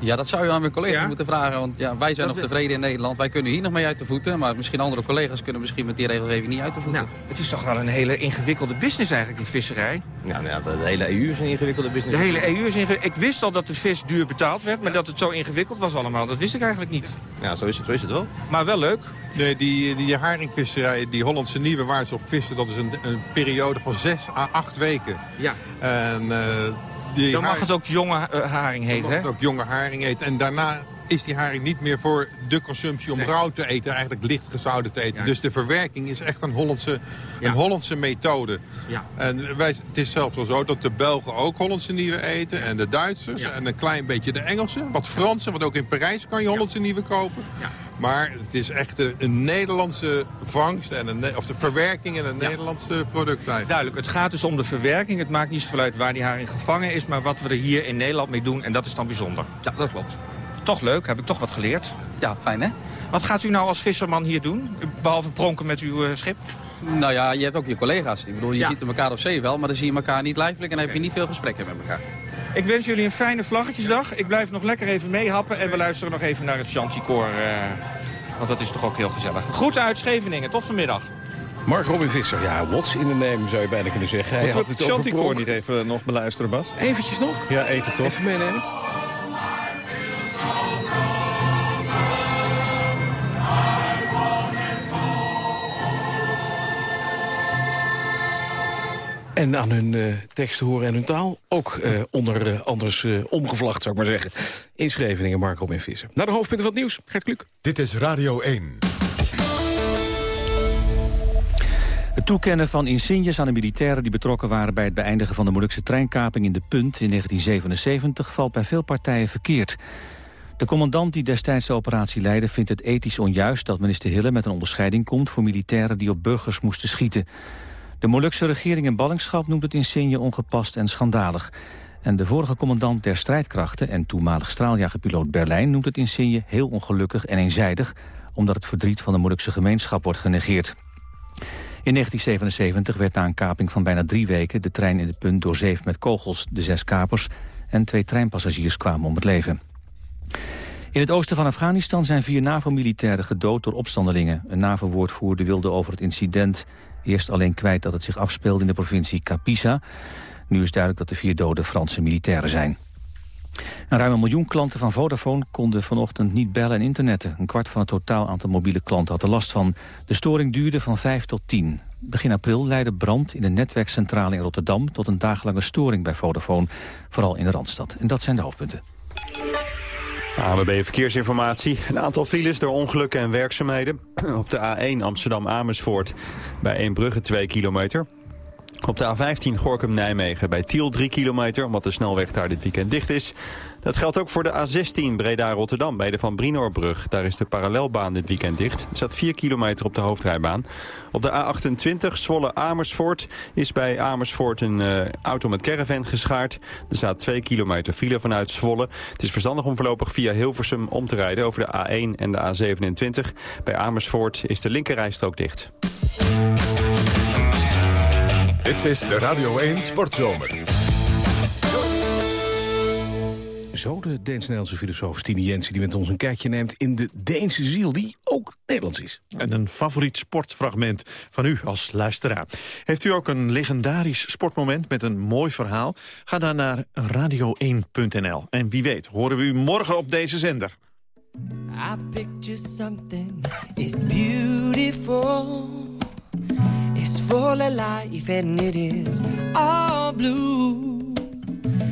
Ja, dat zou je aan mijn collega's ja? moeten vragen. Want ja, wij zijn dat nog tevreden in Nederland. Wij kunnen hier nog mee uit de voeten. Maar misschien andere collega's kunnen misschien met die regelgeving niet uit de voeten. Nou, het is toch wel een hele ingewikkelde business eigenlijk, die visserij? Ja, nou, de hele EU is een ingewikkelde business. De hele EU is ingewikkeld. Ik wist al dat de vis duur betaald werd. Maar dat het zo ingewikkeld was allemaal, dat wist ik eigenlijk niet. Ja, zo is het, zo is het wel. Maar wel leuk. Nee, die, die haringvisserij, die Hollandse nieuwe waar ze op vissen... dat is een, een periode van zes à acht weken. Ja. En... Uh, die dan mag haring, het ook jonge uh, haring heten, hè? het ook jonge haring heten. En daarna is die haring niet meer voor de consumptie om nee. rauw te eten. Eigenlijk licht gezouten te eten. Ja. Dus de verwerking is echt een Hollandse, ja. een Hollandse methode. Ja. En wij, het is zelfs wel zo dat de Belgen ook Hollandse nieuwe eten. En de Duitsers. En een klein beetje de Engelsen. Wat Fransen, want ook in Parijs kan je Hollandse nieuwe kopen. Maar het is echt een, een Nederlandse vangst, en een, of de verwerking en een ja. Nederlandse product. Eigenlijk. Duidelijk, het gaat dus om de verwerking. Het maakt niet zoveel uit waar die haring gevangen is, maar wat we er hier in Nederland mee doen. En dat is dan bijzonder. Ja, dat klopt. Toch leuk, heb ik toch wat geleerd. Ja, fijn hè? Wat gaat u nou als visserman hier doen, behalve pronken met uw uh, schip? Nou ja, je hebt ook je collega's. Ik bedoel, je Ja. ziet elkaar op zee wel, maar dan zie je elkaar niet lijfelijk... en dan heb je niet veel gesprekken met elkaar. Ik wens jullie een fijne vlaggetjesdag. Ik blijf nog lekker even meehappen en we luisteren nog even naar het Chanticoor. eh want dat is toch ook heel gezellig. Groeten uit Scheveningen. Tot vanmiddag. Mark Robin Visser, ja, what's in the name zou je bijna kunnen zeggen. Hij Moeten had we het het over niet even nog beluisteren, Bas? Eventjes nog? Ja, even toch. Even meenemen. En aan hun eh, teksten horen en hun taal ook eh, onder eh, anders eh, omgevlacht, zou ik maar zeggen. In Scheveningen, Marco en Visser. Naar de hoofdpunten van het nieuws. Gert Kluk. Dit is Radio 1. Het toekennen van insignes aan de militairen die betrokken waren... bij het beëindigen van de Molukse treinkaping in de Punt in 1977... valt bij veel partijen verkeerd. De commandant die destijds de operatie leidde vindt het ethisch onjuist... dat minister Hille met een onderscheiding komt voor militairen die op burgers moesten schieten. De Molukse regering in ballingschap noemt het insigne ongepast en schandalig. En de vorige commandant der strijdkrachten en toenmalig straaljagerpiloot Berlijn... noemt het insigne heel ongelukkig en eenzijdig... omdat het verdriet van de Molukse gemeenschap wordt genegeerd. In 1977 werd na een kaping van bijna drie weken... de trein in de punt doorzeefd met kogels. De zes kapers en twee treinpassagiers kwamen om het leven. In het oosten van Afghanistan zijn vier NAVO-militairen gedood door opstandelingen. Een NAVO-woordvoerder wilde over het incident eerst alleen kwijt dat het zich afspeelde in de provincie Kapisa. Nu is duidelijk dat de vier doden Franse militairen zijn. Een ruim een miljoen klanten van Vodafone konden vanochtend niet bellen en internetten. Een kwart van het totaal aantal mobiele klanten had er last van. De storing duurde van 5 tot 10. Begin april leidde brand in de netwerkcentrale in Rotterdam... tot een dagenlange storing bij Vodafone, vooral in de Randstad. En dat zijn de hoofdpunten. ANWB Verkeersinformatie. Een aantal files door ongelukken en werkzaamheden. Op de A1 Amsterdam-Amersfoort bij Eembrugge 2 kilometer. Op de A15 Gorkum-Nijmegen bij Tiel 3 kilometer... omdat de snelweg daar dit weekend dicht is. Dat geldt ook voor de A16 Breda-Rotterdam bij de Van Brinoorbrug. Daar is de parallelbaan dit weekend dicht. Er staat 4 kilometer op de hoofdrijbaan. Op de A28 Zwolle-Amersfoort is bij Amersfoort een eh, auto met caravan geschaard. Er staat 2 kilometer file vanuit Zwolle. Het is verstandig om voorlopig via Hilversum om te rijden over de A1 en de A27. Bij Amersfoort is de linkerrijstrook dicht. Dit is de Radio 1 Sportzomer. Zo de Deens-Nederlandse filosoof Stine Jensen... die met ons een kijkje neemt in de Deense ziel, die ook Nederlands is. En een favoriet sportfragment van u als luisteraar. Heeft u ook een legendarisch sportmoment met een mooi verhaal? Ga dan naar radio1.nl. En wie weet horen we u morgen op deze zender. I picture something, it's beautiful. It's full of life and it is all blue.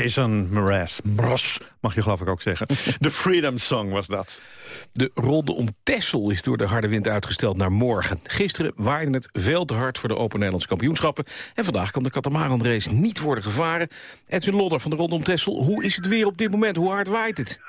Jason Mraz. Mraz, mag je geloof ik ook zeggen. De Freedom Song was dat. De ronde om Tessel is door de harde wind uitgesteld naar morgen. Gisteren waaide het veel te hard voor de Open Nederlandse kampioenschappen. En vandaag kan de Katamaran race niet worden gevaren. Edwin Lodder van de ronde om Tessel. Hoe is het weer op dit moment? Hoe hard waait het?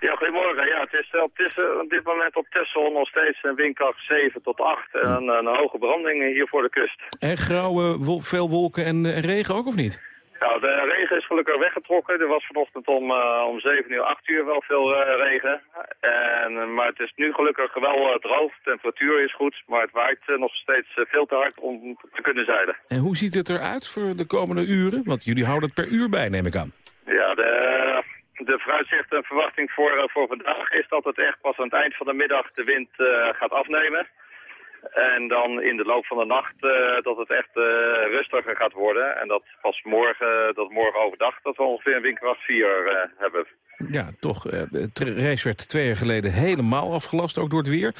Ja, goedemorgen. Ja, het is op, het is, eh, op dit moment op Texel nog steeds een windkracht 7 tot 8 en een, een hoge branding hier voor de kust. En grauwe, veel wolken en, eh, en regen ook of niet? Nou, de regen is gelukkig weggetrokken. Er was vanochtend om, eh, om 7 uur, 8 uur wel veel eh, regen. En, eh, maar het is nu gelukkig wel droog. De temperatuur is goed, maar het waait nog steeds veel te hard om te kunnen zeilen. En hoe ziet het eruit voor de komende uren? Want jullie houden het per uur bij, neem ik aan. Ja, de, de vooruitzicht en verwachting voor, voor vandaag is dat het echt pas aan het eind van de middag de wind gaat afnemen. En dan in de loop van de nacht eh, dat het echt eh, rustiger gaat worden. En dat pas morgen, dat morgen overdag, dat we ongeveer een windkracht 4 eh, hebben. Ja, toch. Het race werd twee jaar geleden helemaal afgelast, ook door het weer.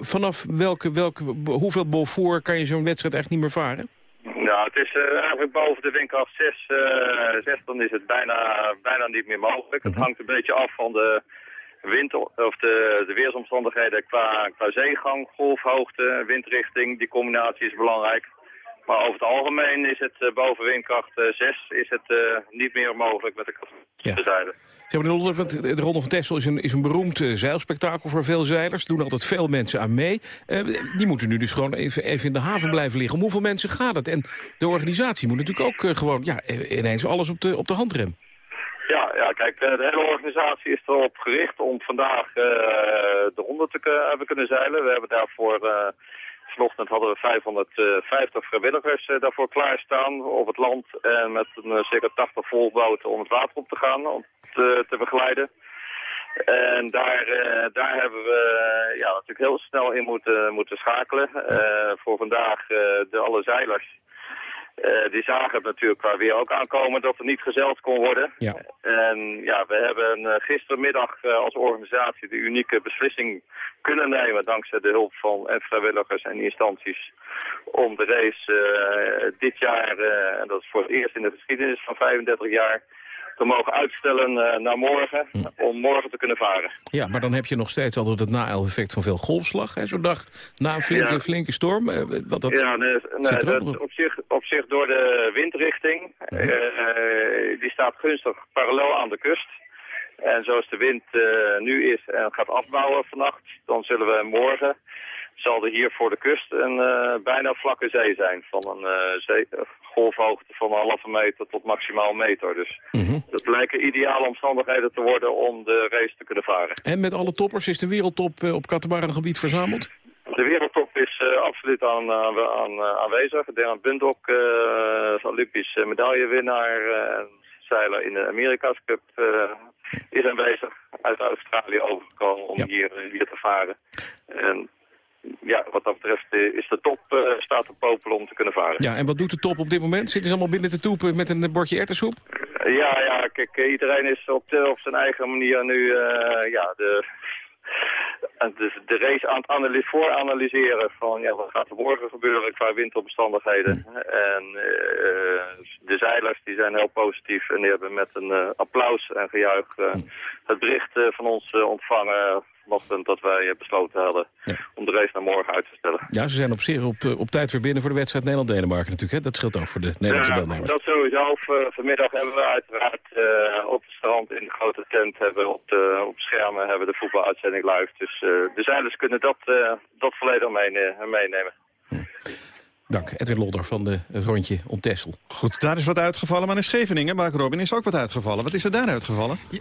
Vanaf welke, welke, hoeveel Beaufort kan je zo'n wedstrijd echt niet meer varen? Ja, het is eigenlijk boven de windkracht 6, eh 6, dan is het bijna, bijna niet meer mogelijk. Het hangt een beetje af van de wind of de, de weersomstandigheden qua, qua zeegang, golfhoogte, windrichting. Die combinatie is belangrijk. Maar over het algemeen is het eh, boven windkracht 6 is het eh, niet meer mogelijk met de Ja. zeilen. Ja, meneer want de Ronde van Texel is een, is een beroemd eh, zeilspektakel voor veel zeilers. Er doen altijd veel mensen aan mee. Eh, die moeten nu dus gewoon even, even in de haven blijven liggen. Om hoeveel mensen gaat het? En de organisatie moet natuurlijk ook eh, gewoon ja, eh, ineens alles op de, op de handrem. Ja, kijk, eh, de hele organisatie is erop gericht om vandaag eh, de ronde te hebben kunnen zeilen. We hebben daarvoor, eh, vanochtend hadden we 550 vrijwilligers daarvoor klaarstaan op het land. En met een, circa 80 volboten om het water op te gaan, om te, te begeleiden. En daar, daar hebben we ja, natuurlijk heel snel in moeten, moeten schakelen. Voor vandaag de alle zeilers. Eh, die zagen het natuurlijk qua weer ook aankomen dat er niet gezeild kon worden. Ja. En ja, we hebben eh, gistermiddag eh, als organisatie de unieke beslissing kunnen nemen dankzij de hulp van en vrijwilligers en instanties om de race dit jaar, en dat is voor het eerst in de geschiedenis van 35 jaar, te mogen uitstellen eh, naar morgen, om morgen te kunnen varen. Ja, maar dan heb je nog steeds altijd het na-effect van veel golfslag. Zo'n dag na een flinke, Ja. flinke storm. eh, Want dat ja, nee, nee, er dat op, zich, op zich door de windrichting. eh, die staat gunstig parallel aan de kust. En zoals de wind nu is en gaat afbouwen vannacht, dan zullen we morgen, zal er hier voor de kust een eh, bijna vlakke zee zijn. Van een eh, zee, golfhoogte van een halve meter tot maximaal meter. Dus Mhm. dat lijken ideale omstandigheden te worden om de race te kunnen varen. En met alle toppers is de wereldtop eh, op Katamarangebied verzameld? De wereldtop is absoluut aan, aan, aan, aanwezig. Dejan Bundok, eh Olympisch medaillewinnaar en zeiler in de Amerika's Cup, is aanwezig. Uit Australië overgekomen om hier, hier te varen. En ja, wat dat betreft eh, is de top eh, staat te popelen om te kunnen varen. Ja, en wat doet de top op dit moment? Zitten ze allemaal binnen te toepen met een bordje erwtensoep? Eh, Ja, ja, kijk, iedereen is op, de- op zijn eigen manier nu, ja, de, en de, de race aan het analy- vooranalyseren van ja, wat gaat er morgen gebeuren qua winteromstandigheden. En eh, de zeilers die zijn heel positief en die hebben met een applaus en gejuich eh, het bericht van ons ontvangen vanochtend dat wij eh, besloten hadden om de race naar morgen uit te stellen. Ja, ze zijn op zich op, eh, op tijd weer binnen voor de wedstrijd Nederland-Denemarken natuurlijk. Hè? Dat scheelt ook voor de Nederlandse Ja, deelnemers. dat sowieso. V- vanmiddag hebben we uiteraard eh, op het strand in de grote tent hebben op, de, op schermen hebben de voetbaluitzending live. Dus eh, de zeilers kunnen dat, eh, dat volledig meene- meenemen. Dank, Edwin Lodder van de, het rondje om Texel. Goed, daar is wat uitgevallen, maar in Scheveningen, Mark Robin, is ook wat uitgevallen. Wat is er daar uitgevallen? Ja,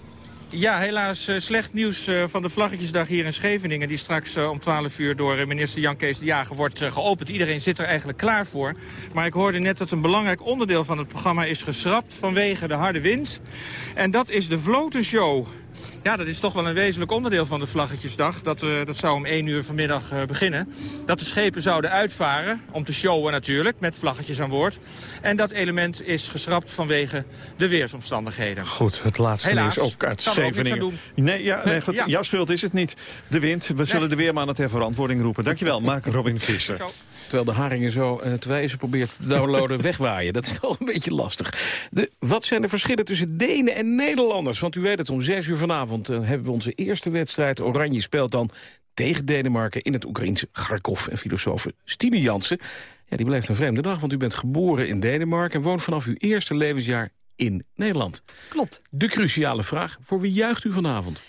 helaas eh, slecht nieuws eh, van de Vlaggetjesdag hier in Scheveningen... die straks eh, om 12 uur door minister Jan Kees de Jager wordt geopend. Iedereen zit er eigenlijk klaar voor. Maar ik hoorde net dat een belangrijk onderdeel van het programma is geschrapt... vanwege de harde wind. En dat is de Vlotenshow. Ja, dat is toch wel een wezenlijk onderdeel van de Vlaggetjesdag. Dat, eh, dat zou om 1 uur vanmiddag eh, beginnen. Dat de schepen zouden uitvaren, om te showen natuurlijk, met vlaggetjes aan boord. En dat element is geschrapt vanwege de weersomstandigheden. Goed, het laatste Helaas. nieuws ook uit ook Scheveningen. Nee, ja, nee, goed, Ja. jouw schuld is het niet. De wind, we zullen de weermannen ter verantwoording roepen. Dankjewel, Mark Robin Visser. Terwijl de haringen zo, eh, terwijl je ze probeert te downloaden, wegwaaien. Dat is toch een beetje lastig. De, wat zijn de verschillen tussen Denen en Nederlanders? Want u weet het, om zes uur vanavond eh, hebben we onze eerste wedstrijd. Oranje speelt dan tegen Denemarken in het Oekraïense Kharkov. En filosoof Stine Jansen, ja, die blijft een vreemde dag. Want u bent geboren in Denemarken en woont vanaf uw eerste levensjaar in Nederland. Klopt. De cruciale vraag, voor wie juicht u vanavond?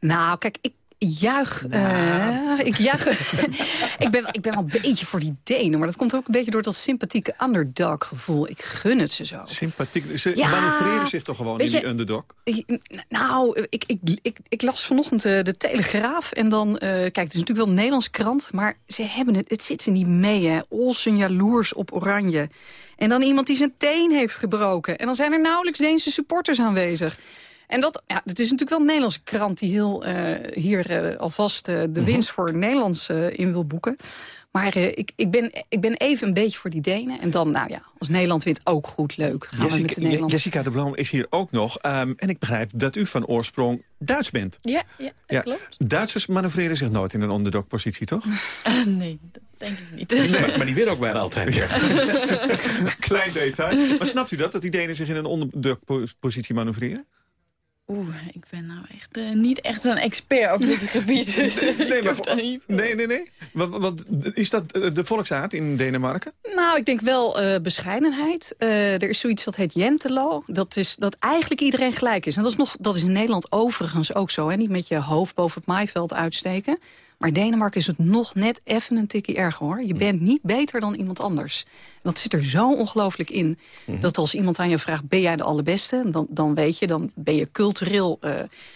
Nou, kijk, ik juich... eh, ik juich... ik, ben, ik ben wel een beetje voor die Denen. Maar dat komt ook een beetje door dat sympathieke underdog-gevoel. Ik gun het ze zo. Sympathiek. Ze Ja, manoeuvreren zich toch gewoon in die underdog? Ik- Nou, ik, ik, ik, ik las vanochtend eh, de Telegraaf. En dan, eh, kijk, het is natuurlijk wel een Nederlandse krant. Maar ze hebben het, het zit ze niet mee, hè. Olsen jaloers op oranje. En dan iemand die zijn teen heeft gebroken. En dan zijn er nauwelijks Deense supporters aanwezig. En dat, ja, het is natuurlijk wel een Nederlandse krant... die heel eh, hier eh, alvast eh, de winst voor Nederlands in wil boeken. Maar eh, ik, ik, ben, ik ben even een beetje voor die Denen. En dan, nou ja, als Nederland wint ook goed, leuk. Gaan we met de Jessica, Nederlanders. Jessica de Blom is hier ook nog. Ehm, en ik begrijp dat u van oorsprong Duits bent. Ja, ja, dat klopt. Duitsers manoeuvreren zich nooit in een underdog-positie, toch? Eh, nee, dat denk ik niet. Maar, maar die winnen ook bijna altijd. Klein detail. Maar snapt u dat, dat die Denen zich in een underdog-positie manoeuvreren? Oeh, ik ben nou echt eh, niet echt een expert op dit gebied. Dus Nee, ik maar nee, nee, nee. Want, want is dat eh, de volksaard in Denemarken? Nou, ik denk wel eh, bescheidenheid. Eh, er is zoiets dat heet jentelo. Dat is dat eigenlijk iedereen gelijk is. En dat is, nog, dat is in Nederland overigens ook zo. Hè? Niet met je hoofd boven het maaiveld uitsteken. Maar in Denemarken is het nog net even een tikje erger, hoor. Je bent niet beter dan iemand anders. Dat zit er zo ongelooflijk in. Dat als iemand aan je vraagt, ben jij de allerbeste? Dan, dan weet je, dan ben je cultureel eh,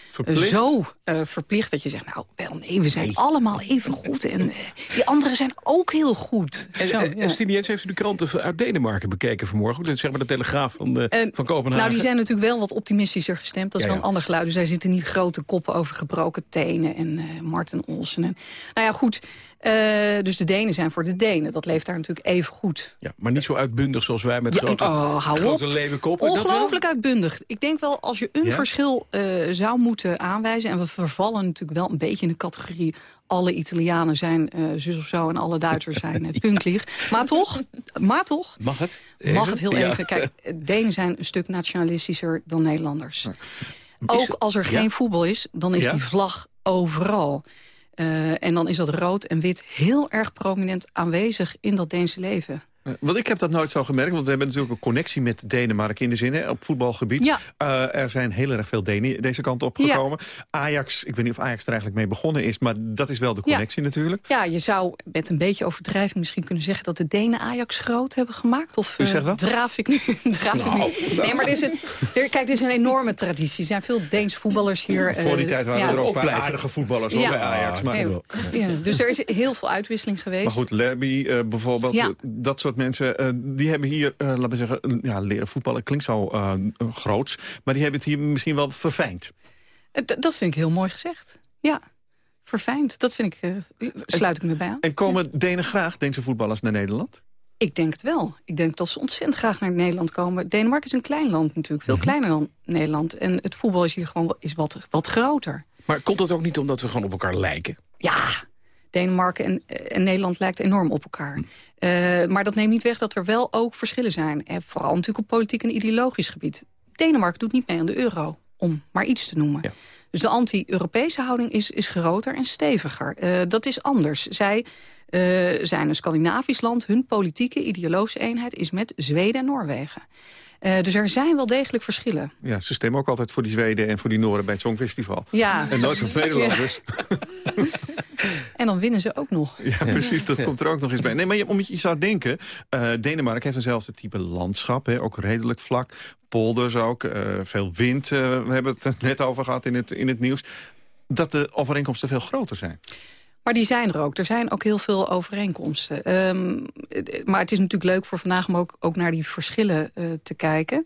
Verplicht? zo eh, verplicht... dat je zegt, nou, wel nee, we zijn allemaal even goed. En eh, die anderen zijn ook heel goed. En, Zo, en, ja. en Stine Jens, heeft u de kranten uit Denemarken bekeken vanmorgen? Zeg maar de Telegraaf van, van Kopenhagen. Nou, die zijn natuurlijk wel wat optimistischer gestemd. Dat is Ja, wel ja. een ander geluid. Dus zij zitten niet grote koppen over gebroken tenen en eh Martin Olsen. En, nou ja, goed. eh, dus de Denen zijn voor de Denen. Dat leeft daar natuurlijk even goed. Ja, maar niet zo uitbundig zoals wij met Ja, grote, oh, hou grote op. Ongelooflijk uitbundig. Ik denk wel, als je een Ja? verschil eh, zou moeten aanwijzen... en we vervallen natuurlijk wel een beetje in de categorie... alle Italianen zijn eh, zus of zo en alle Duitsers zijn uh, puntlieg. Maar toch, maar toch... Mag het? Mag het heel even. Kijk, Denen zijn een stuk nationalistischer dan Nederlanders. Ook als er geen voetbal is, dan is die vlag overal. Eh, en dan is dat rood en wit heel erg prominent aanwezig in dat Deense leven. Eh, Want ik heb dat nooit zo gemerkt, want we hebben natuurlijk een connectie met Denemarken in de zin, hè, op voetbalgebied. Ja. Eh, er zijn heel erg veel Denen deze kant op Ja. gekomen. Ajax, ik weet niet of Ajax er eigenlijk mee begonnen is, maar dat is wel de Ja. connectie natuurlijk. Ja, je zou met een beetje overdrijving misschien kunnen zeggen... dat de Denen Ajax groot hebben gemaakt. Of U eh, zegt wat? draaf ik nu? draaf ik Nou, nu? Nee, maar er is een, er, kijk, er is een enorme traditie. Er zijn veel Deense voetballers hier. Voor die eh, tijd waren ja. er ook een paar Opblijven. aardige voetballers Ja. bij Ajax. Maar, dus er is heel veel uitwisseling geweest. maar goed, Lerby eh, bijvoorbeeld, Ja. eh, dat mensen, eh, die hebben hier, eh, laten we zeggen, ja, leren voetballen klinkt zo eh, groots, maar die hebben het hier misschien wel verfijnd. D- Dat vind ik heel mooi gezegd. Ja, verfijnd. Dat vind ik, eh, sluit ik me bij aan. En komen Denen graag, Deense voetballers, naar Nederland? Ik denk het wel. Ik denk dat ze ontzettend graag naar Nederland komen. Denemarken is een klein land natuurlijk. Veel kleiner dan Nederland. En het voetbal is hier gewoon is wat, wat groter. Maar komt dat ook niet omdat we gewoon op elkaar lijken? Ja, Denemarken en, en Nederland lijkt enorm op elkaar. Eh, maar dat neemt niet weg dat er wel ook verschillen zijn. En vooral natuurlijk op politiek en ideologisch gebied. Denemarken doet niet mee aan de euro, om maar iets te noemen. Dus de anti-Europese houding is, is groter en steviger. Uh, dat is anders. Zij uh, zijn een Scandinavisch land. Hun politieke, ideologische eenheid is met Zweden en Noorwegen. Uh, dus er zijn wel degelijk verschillen. Ja, ze stemmen ook altijd voor die Zweden en voor die Noorden bij het Songfestival. Ja. En nooit voor Nederlanders. en dan winnen ze ook nog. Ja, precies. Dat komt er ook nog eens bij. Nee, maar je, om, je zou denken, uh, Denemarken heeft eenzelfde type landschap. Hè, ook redelijk vlak. Polders ook. Uh, veel wind. we hebben het net over gehad in het, in het nieuws. Dat de overeenkomsten veel groter zijn. Maar die zijn er ook. Er zijn ook heel veel overeenkomsten. Um, maar het is natuurlijk leuk voor vandaag om ook, ook naar die verschillen uh, te kijken.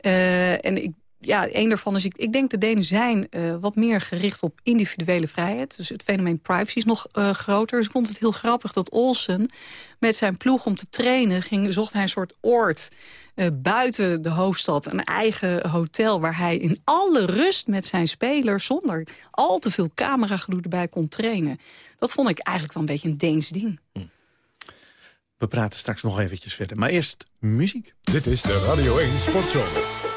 Uh, en ik, ja, een daarvan is, ik, ik denk de Denen zijn uh, wat meer gericht op individuele vrijheid. Dus het fenomeen privacy is nog groter. Dus ik vond het heel grappig dat Olsen met zijn ploeg om te trainen... Ging, zocht hij een soort oord uh, buiten de hoofdstad een eigen hotel... waar hij in alle rust met zijn spelers... zonder al te veel cameragedoe erbij kon trainen. Dat vond ik eigenlijk wel een beetje een Deens ding. We praten straks nog eventjes verder. Maar eerst muziek. Dit is de Radio 1 Sportzomer.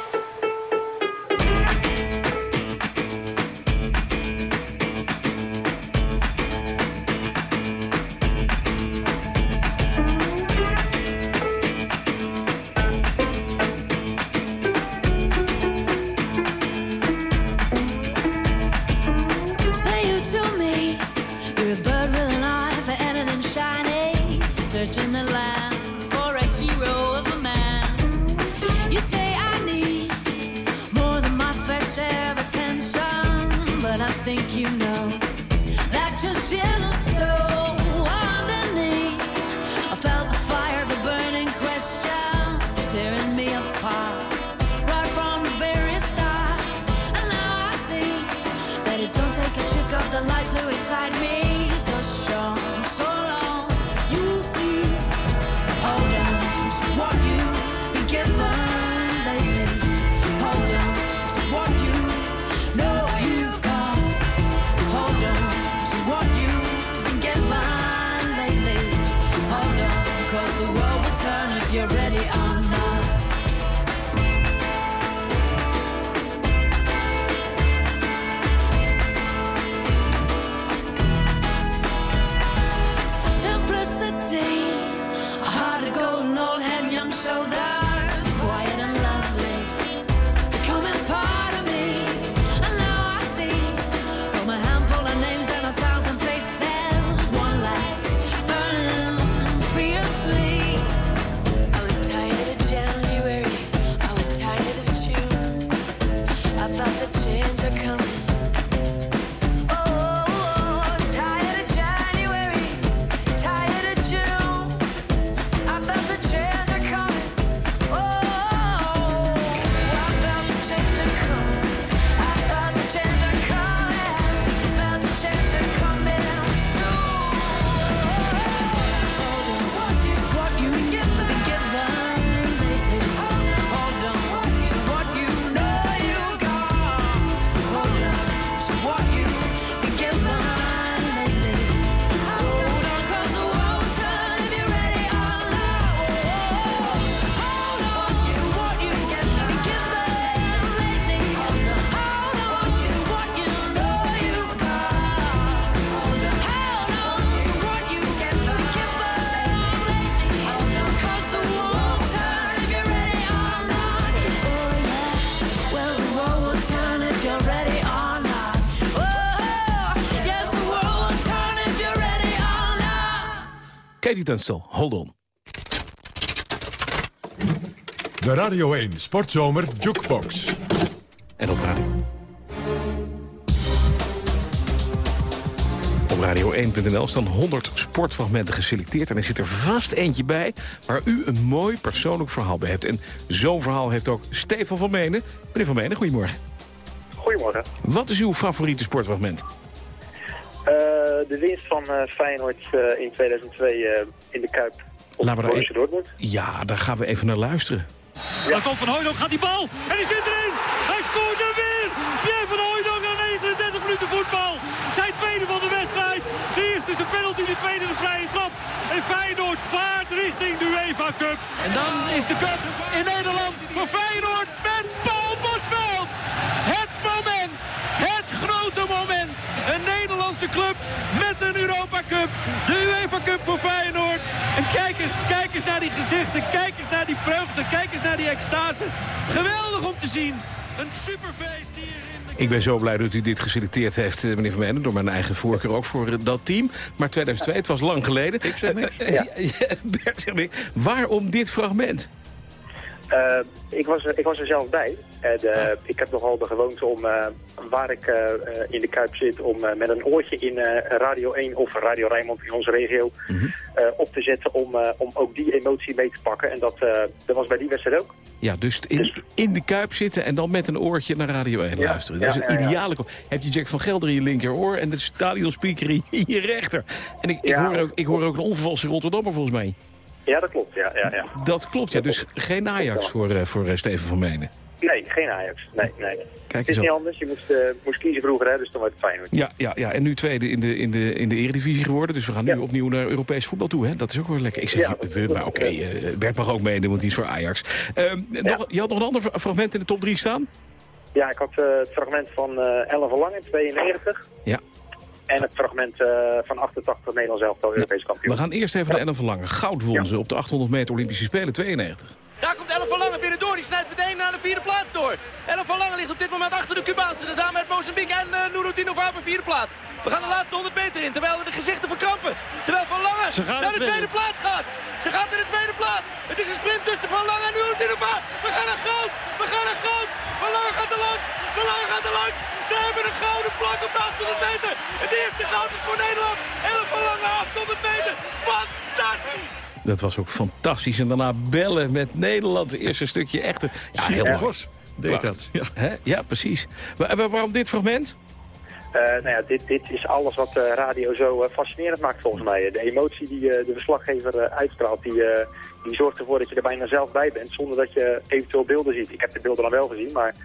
Katie Tunstall, hold on. De Radio 1 Sportzomer Jukebox. En op radio. Op radio1.nl staan 100 sportfragmenten geselecteerd... en er zit er vast eentje bij waar u een mooi persoonlijk verhaal bij hebt. En zo'n verhaal heeft ook Stefan van Menen. Meneer van Menen, goedemorgen. Goedemorgen. Wat is uw favoriete sportfragment? Eh, de winst van eh, Feyenoord eh, in 2002 in de Kuip. Laten we daar e- Ja, daar gaan we even naar luisteren. Ja. Komt Van Hooydonk, gaat die bal en die zit erin. Hij scoort er weer. Pierre van Hooydonk na 39 minuten voetbal. Zijn tweede van de wedstrijd. De eerste is een penalty, de tweede de vrije trap. En Feyenoord vaart richting de UEFA Cup. En dan is de cup in Nederland voor Feyenoord met Paul Bosveld. Het moment, het grote moment. Nederlandse club met een Europa Cup. De UEFA Cup voor Feyenoord. En kijk eens, kijk eens naar die gezichten. Kijk eens naar die vreugde. Kijk eens naar die extase. Geweldig om te zien. Een superfeest hier in de... Ik ben zo blij dat u dit geselecteerd heeft, eh, meneer Vermeijden. Door mijn eigen voorkeur ook voor eh, dat team. Maar 2002, het was lang geleden. Ik zeg niks. Bert zegt niks. Waarom dit fragment? Eh, ik, was er, ik was er zelf bij. En, eh, Ik heb nogal de gewoonte om, eh, waar ik in de Kuip zit, om met een oortje in Radio 1 of Radio Rijnmond in onze regio eh, op te zetten om, om ook die emotie mee te pakken. En dat, dat was bij die wedstrijd ook. Ja, dus in, in de Kuip zitten en dan met een oortje naar Radio 1 luisteren. Dat is een ideale... Heb je Jack van Gelder in je linkeroor en de stadionspeaker in je rechter. En ik, ik, hoor, ook, ik hoor ook een onvervalste Rotterdammer volgens mij. Ja, dat klopt. Ja, ja, ja. Dat klopt, ja. Dus geen Ajax voor, eh, voor eh, Steven van Menen. Nee, geen Ajax. Nee, nee. het is niet anders. Je moest, eh, moest kiezen vroeger, hè, dus dan werd het Feyenoord. Ja, ja, ja, en nu tweede in de, in, de, in de eredivisie geworden. Dus we gaan nu opnieuw naar Europees voetbal toe. Hè? Dat is ook wel lekker. Ik zeg, Ja, je- maar oké, Bert mag ook meedoen, want die is voor Ajax. Ehm, nog, je had nog een ander fra- fragment in de top 3 staan? Ja, ik had het fragment van eh Ellen van Lange, 92. Ja. En het fragment eh, van 88 Nederlands elftal Europees kampioen. We gaan eerst even naar Ellen van Lange. Goud won ze op de 800 meter Olympische Spelen 92. Daar komt Ellen van Lange binnendoor. Die snijdt meteen naar de vierde plaats door. Ellen van Lange ligt op dit moment achter de Cubaanse. De dame uit Mozambique en uh, Nuruddin Ovar op de vierde plaats. We gaan de laatste 100 meter in, terwijl de gezichten verkrampen. Terwijl Van Lange Ze gaat naar de tweede plaats gaat. Ze gaat naar de tweede plaats. Het is een sprint tussen Van Lange en Nuruddin Ovar. We gaan naar goud. We gaan naar goud. Van Lange gaat er langs. Van Lange gaat er langs. We hebben een gouden plak op de 800 meter. Het eerste goud is voor Nederland. Ellen van Lange 800 meter. Fantastisch. Dat was ook fantastisch. En daarna bellen met Nederland. Het eerste stukje echte... Ja, heel Ja. deed dat, ja. Hè? ja, precies. Maar, waarom dit fragment? Eh, nou ja, dit, dit is alles wat de radio zo eh, fascinerend maakt volgens mij. De emotie die eh, de verslaggever eh, uitstraalt, die, eh, die zorgt ervoor dat je er bijna zelf bij bent, zonder dat je eventueel beelden ziet. Ik heb de beelden dan wel gezien, maar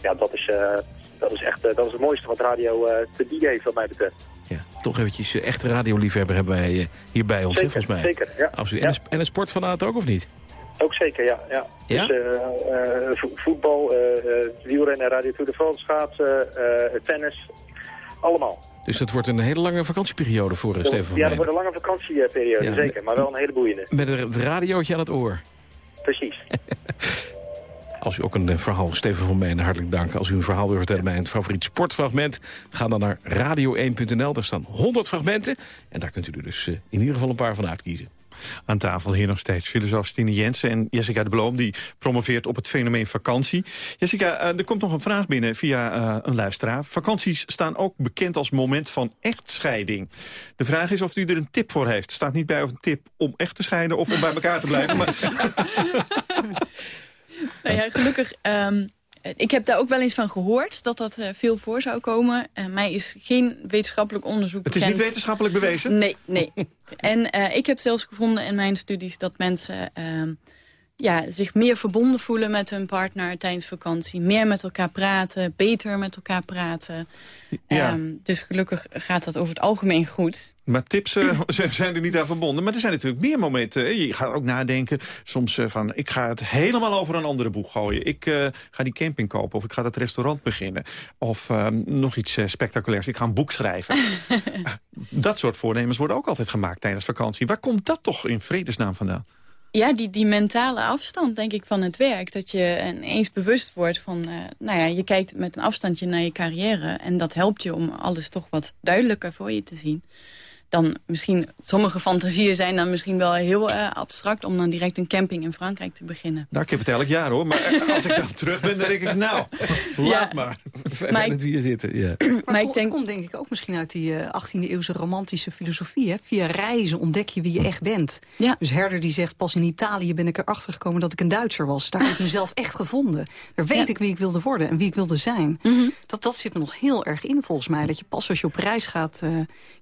ja, dat is, eh, dat is echt eh, dat is het mooiste wat radio eh, te bieden heeft wat mij betreft. Ja, toch eventjes eh, echte radioliefhebber hebben wij hier bij ons, hè, volgens mij. zeker, ja. Absoluut. Ja. En, een, en een sportfanaat ook, of niet? Ook zeker, ja. ja. Ja? Dus vo- voetbal, wielrennen, radio Tour de France, schaatsen, tennis, allemaal. Dus dat wordt een hele lange vakantieperiode voor Steven ja, dat wordt een lange vakantieperiode, Ja, zeker. Maar wel een hele boeiende. Met het radiootje aan het oor. Precies. Als u ook een eh, verhaal, Steven van Menen, hartelijk dank. Als u een verhaal wil vertellen bij een favoriet sportfragment... ga dan naar radio1.nl. Daar staan 100 fragmenten. En daar kunt u er dus eh, in ieder geval een paar van uitkiezen. Aan tafel hier nog steeds filosoof Stine Jensen en Jessica de Bloom... die promoveert op het fenomeen vakantie. Jessica, eh, er komt nog een vraag binnen via een luisteraar. Vakanties staan ook bekend als moment van echtscheiding. De vraag is of u er een tip voor heeft. staat niet bij of een tip om echt te scheiden of om bij elkaar te blijven. Maar Nou ja, gelukkig, ehm, ik heb daar ook wel eens van gehoord dat dat eh, veel voor zou komen. Mij is geen wetenschappelijk onderzoek het is bekend. niet wetenschappelijk bewezen? Nee, nee. en eh, ik heb zelfs gevonden in mijn studies dat mensen ehm, ja, zich meer verbonden voelen met hun partner tijdens vakantie. Meer met elkaar praten, beter met elkaar praten. Ja. Ehm, dus gelukkig gaat dat over het algemeen goed. Maar tips ze zijn er niet aan verbonden. Maar er zijn natuurlijk meer momenten. Je gaat ook nadenken soms eh, van... ik ga het helemaal over een andere boeg gooien. Ik eh, ga die camping kopen of ik ga dat restaurant beginnen. Of ehm, nog iets spectaculairs. Ik ga een boek schrijven. dat soort voornemens worden ook altijd gemaakt tijdens vakantie. Waar komt dat toch in vredesnaam vandaan? Ja, die, die mentale afstand, denk ik, van het werk. Dat je ineens bewust wordt van... eh, nou ja, je kijkt met een afstandje naar je carrière... en dat helpt je om alles toch wat duidelijker voor je te zien. Dan misschien, sommige fantasieën zijn dan misschien wel heel eh, abstract... om dan direct een camping in Frankrijk te beginnen. Nou, ik heb het elk jaar hoor. Maar eh, als ik dan terug ben, dan denk ik... nou, laat maar. Maar ik- hier zitten, ja. Maar, Maar ik komt- denk- het komt denk ik ook misschien uit die eh, 18e-eeuwse romantische filosofie. Hè? Via reizen ontdek je wie je echt bent. Dus Herder die zegt, pas in Italië ben ik erachter gekomen dat ik een Duitser was. Daar heb ik mezelf echt gevonden. Daar weet ik wie ik wilde worden en wie ik wilde zijn. dat, dat zit er nog heel erg in volgens mij. Dat je pas als je op reis gaat eh,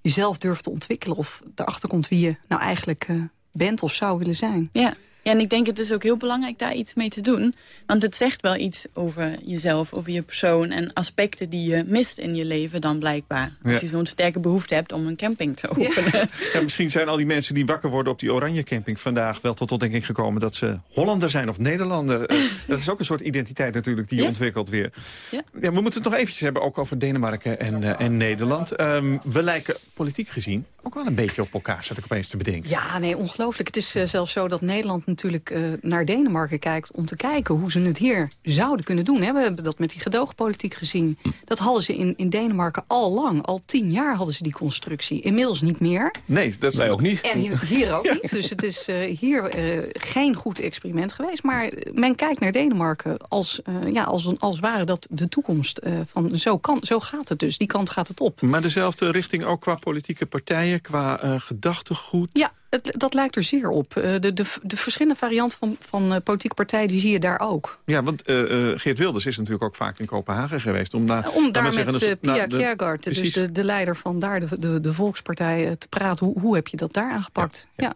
jezelf durft te ontwikkelen. Of erachter komt wie je nou eigenlijk eh, bent of zou willen zijn. Ja. Ja, en ik denk het is ook heel belangrijk daar iets mee te doen. Want het zegt wel iets over jezelf, over je persoon... en aspecten die je mist in je leven dan blijkbaar. Als Ja. je zo'n sterke behoefte hebt om een camping te openen. Ja, misschien zijn al die mensen die wakker worden op die oranje camping vandaag wel tot ontdekking gekomen dat ze Hollander zijn of Nederlander. Eh, dat is ook een soort identiteit natuurlijk die je ontwikkelt weer. Ja. we moeten het nog eventjes hebben ook over Denemarken en, eh, en Nederland. Ehm, we lijken politiek gezien ook wel een beetje op elkaar, zat ik opeens te bedenken. Ja, nee, ongelooflijk. Het is eh, zelfs zo dat Nederland natuurlijk eh, naar Denemarken kijkt... om te kijken hoe ze het hier zouden kunnen doen. Hè. We hebben dat met die gedoogpolitiek gezien. Dat hadden ze in, in Denemarken al lang. Al tien jaar hadden ze die constructie. Inmiddels niet meer. Nee, dat Wij ook niet. En hier, hier ook niet. Dus het is eh, hier eh, geen goed experiment geweest. Maar men kijkt naar Denemarken als, eh, ja, als, een- als ware dat de toekomst eh, van... Zo, kan, zo gaat het dus. Die kant gaat het op. Maar dezelfde richting ook qua politieke partijen, qua eh, gedachtegoed. Ja, het, dat lijkt er zeer op. Eh, de, de, de verschillende varianten van, van eh, politieke partijen die zie je daar ook. Ja, want eh, Geert Wilders is natuurlijk ook vaak in Kopenhagen geweest. Om daar, Om daar maar zeggen, met een eh, soort- nou, Pia dus de, de leider van daar, de, de, de Volkspartij, te praten. Hoe, hoe heb je dat daar aangepakt? Ja,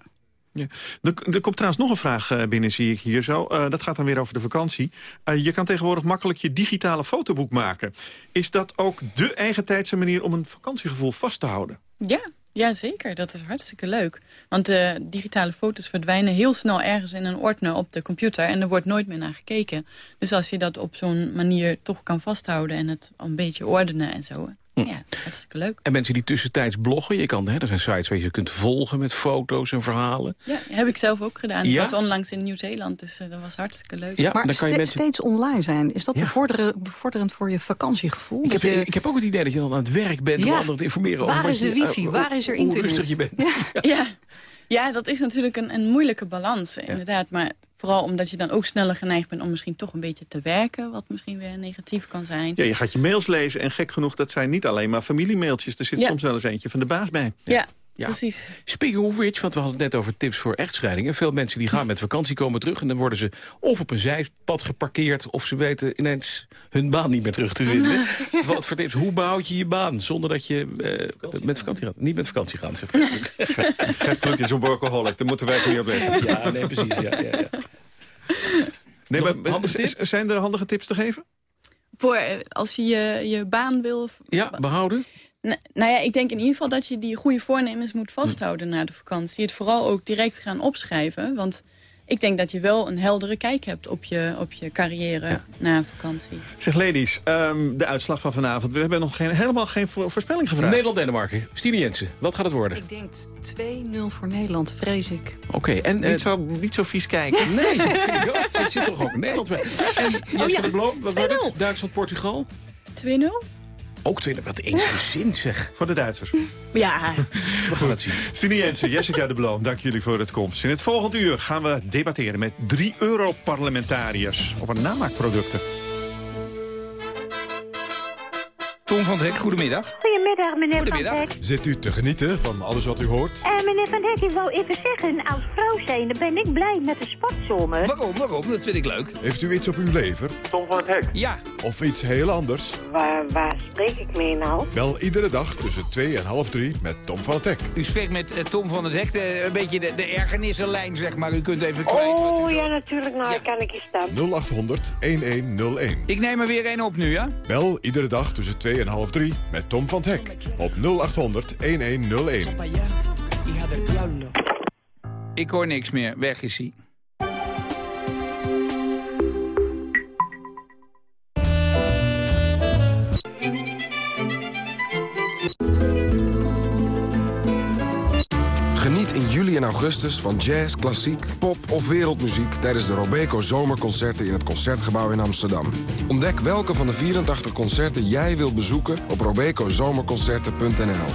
Ja. Er, er komt trouwens nog een vraag binnen, zie ik hier zo. Dat gaat dan weer over de vakantie. Je kan tegenwoordig makkelijk je digitale fotoboek maken. Is dat ook de eigentijdse manier om een vakantiegevoel vast te houden? Ja, ja, zeker. Dat is hartstikke leuk. Want de digitale foto's verdwijnen heel snel ergens in een ordner op de computer... en er wordt nooit meer naar gekeken. Dus als je dat op zo'n manier toch kan vasthouden... en het een beetje ordenen en zo... Ja, hartstikke leuk. En mensen die tussentijds bloggen, je kan, hè, er zijn sites waar je je kunt volgen met foto's en verhalen. Ja, heb ik zelf ook gedaan. Ja? Ik was onlangs in Nieuw-Zeeland, dus eh, dat was hartstikke leuk. Ja, maar dan kan je mensen- steeds online zijn, is dat bevorderen, bevorderend voor je vakantiegevoel? Ik heb, je- ik heb ook het idee dat je dan aan het werk bent om anderen te informeren over Waar wat is de je- wifi? eh, Waar is er hoe internet? rustig je bent. Ja. ja, dat is natuurlijk een, een moeilijke balans, inderdaad. Maar vooral omdat je dan ook sneller geneigd bent om misschien toch een beetje te werken... wat misschien weer negatief kan zijn. Ja, je gaat je mails lezen en gek genoeg, dat zijn niet alleen maar familiemailtjes. Er zit Ja. soms wel eens eentje van de baas bij. Ja, Ja. Precies. Speaking of which, want we hadden het net over tips voor echtscheidingen. Veel mensen die gaan met vakantie komen terug... en dan worden ze of op een zijpad geparkeerd... of ze weten ineens hun baan niet meer terug te vinden. Wat voor tips? Hoe behoud je je baan zonder dat je eh, met vakantie gaat? Niet met vakantie gaan, zegt Gert. Gert Kluk is een workaholic, daar moeten wij niet op letten. Ja, nee, precies. Ja, ja, ja. Nee, maar, zijn er handige tips te geven? Voor eh, als je je, je baan wil... Ja, behouden? Nou ja, ik denk in ieder geval dat je die goede voornemens moet vasthouden na de vakantie. Het vooral ook direct gaan opschrijven. Want ik denk dat je wel een heldere kijk hebt op je, op je carrière na vakantie. Zeg ladies, ehm, de uitslag van vanavond. We hebben nog geen, helemaal geen vo- voorspelling gevraagd. Nederland-Denemarken. Stine Jensen, wat gaat het worden? Ik denk 2-0 voor Nederland, vrees ik. Oké, en... eh, Niet zo, niet zo vies kijken. Nee, dat vind ik ook. Zit toch ook Nederland bij. En Jesper Oh ja, de Blom, wat wordt 2-0. het? Duitsland-Portugal? 2-0? Ook 20, wat eensgezind zeg. Voor de Duitsers. Ja. We gaan het zien. Stine Jensen, Jessica de Bloom, dank jullie voor het komst. In het volgende uur gaan we debatteren met drie Europarlementariërs over namaakproducten. Tom van het Hek, goedemiddag. Goedemiddag, meneer Goedemiddag. Van Hek. Zit u te genieten van alles wat u hoort? Eh, meneer Van Hek, ik wou even zeggen, als vrouw zijnde ben ik blij met de sportzomer. Waarom, waarom? Dat vind ik leuk. Heeft u iets op uw lever? Tom van het Hek. Ja. Of iets heel anders? Waar, waar spreek ik mee nou? Wel iedere dag tussen 2 en half 3 met Tom van het Hek. U spreekt met eh, Tom van het Hek, de- een beetje de, de ergernissenlijn, zeg maar. U kunt even kwijt. wat u Oh, zo- ja, natuurlijk. Nou, kan ik je staan. 0800 1101. Ik neem er weer één op nu, ja? Bel iedere dag tussen 2 en half 3 met Tom van het Hek. Op 0800 1101. Ik hoor niks meer. Weg is hij. En augustus van jazz, klassiek, pop of wereldmuziek... tijdens de Robeco Zomerconcerten in het Concertgebouw in Amsterdam. Ontdek welke van de 84 concerten jij wilt bezoeken op robecozomerconcerten.nl.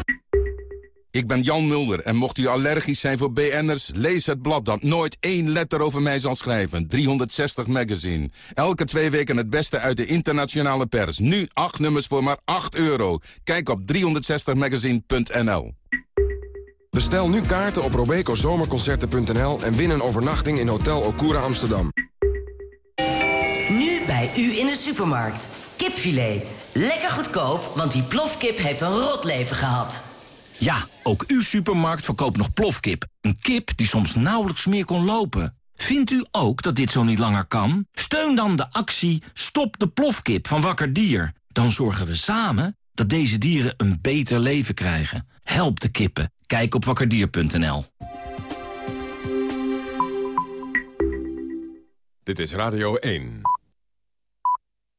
Ik ben Jan Mulder en mocht u allergisch zijn voor BN'ers... lees het blad dat nooit één letter over mij zal schrijven. 360 Magazine. Elke twee weken het beste uit de internationale pers. Nu acht nummers voor maar 8 euro. Kijk op 360magazine.nl. Bestel nu kaarten op robecozomerconcerten.nl... en win een overnachting in Hotel Okura Amsterdam. Nu bij u in de supermarkt. Kipfilet. Lekker goedkoop, want die plofkip heeft een rot leven gehad. Ja, ook uw supermarkt verkoopt nog plofkip. Een kip die soms nauwelijks meer kon lopen. Vindt u ook dat dit zo niet langer kan? Steun dan de actie Stop de plofkip van Wakker Dier. Dan zorgen we samen dat deze dieren een beter leven krijgen. Help de kippen. Kijk op wakkerdier.nl. Dit is Radio 1.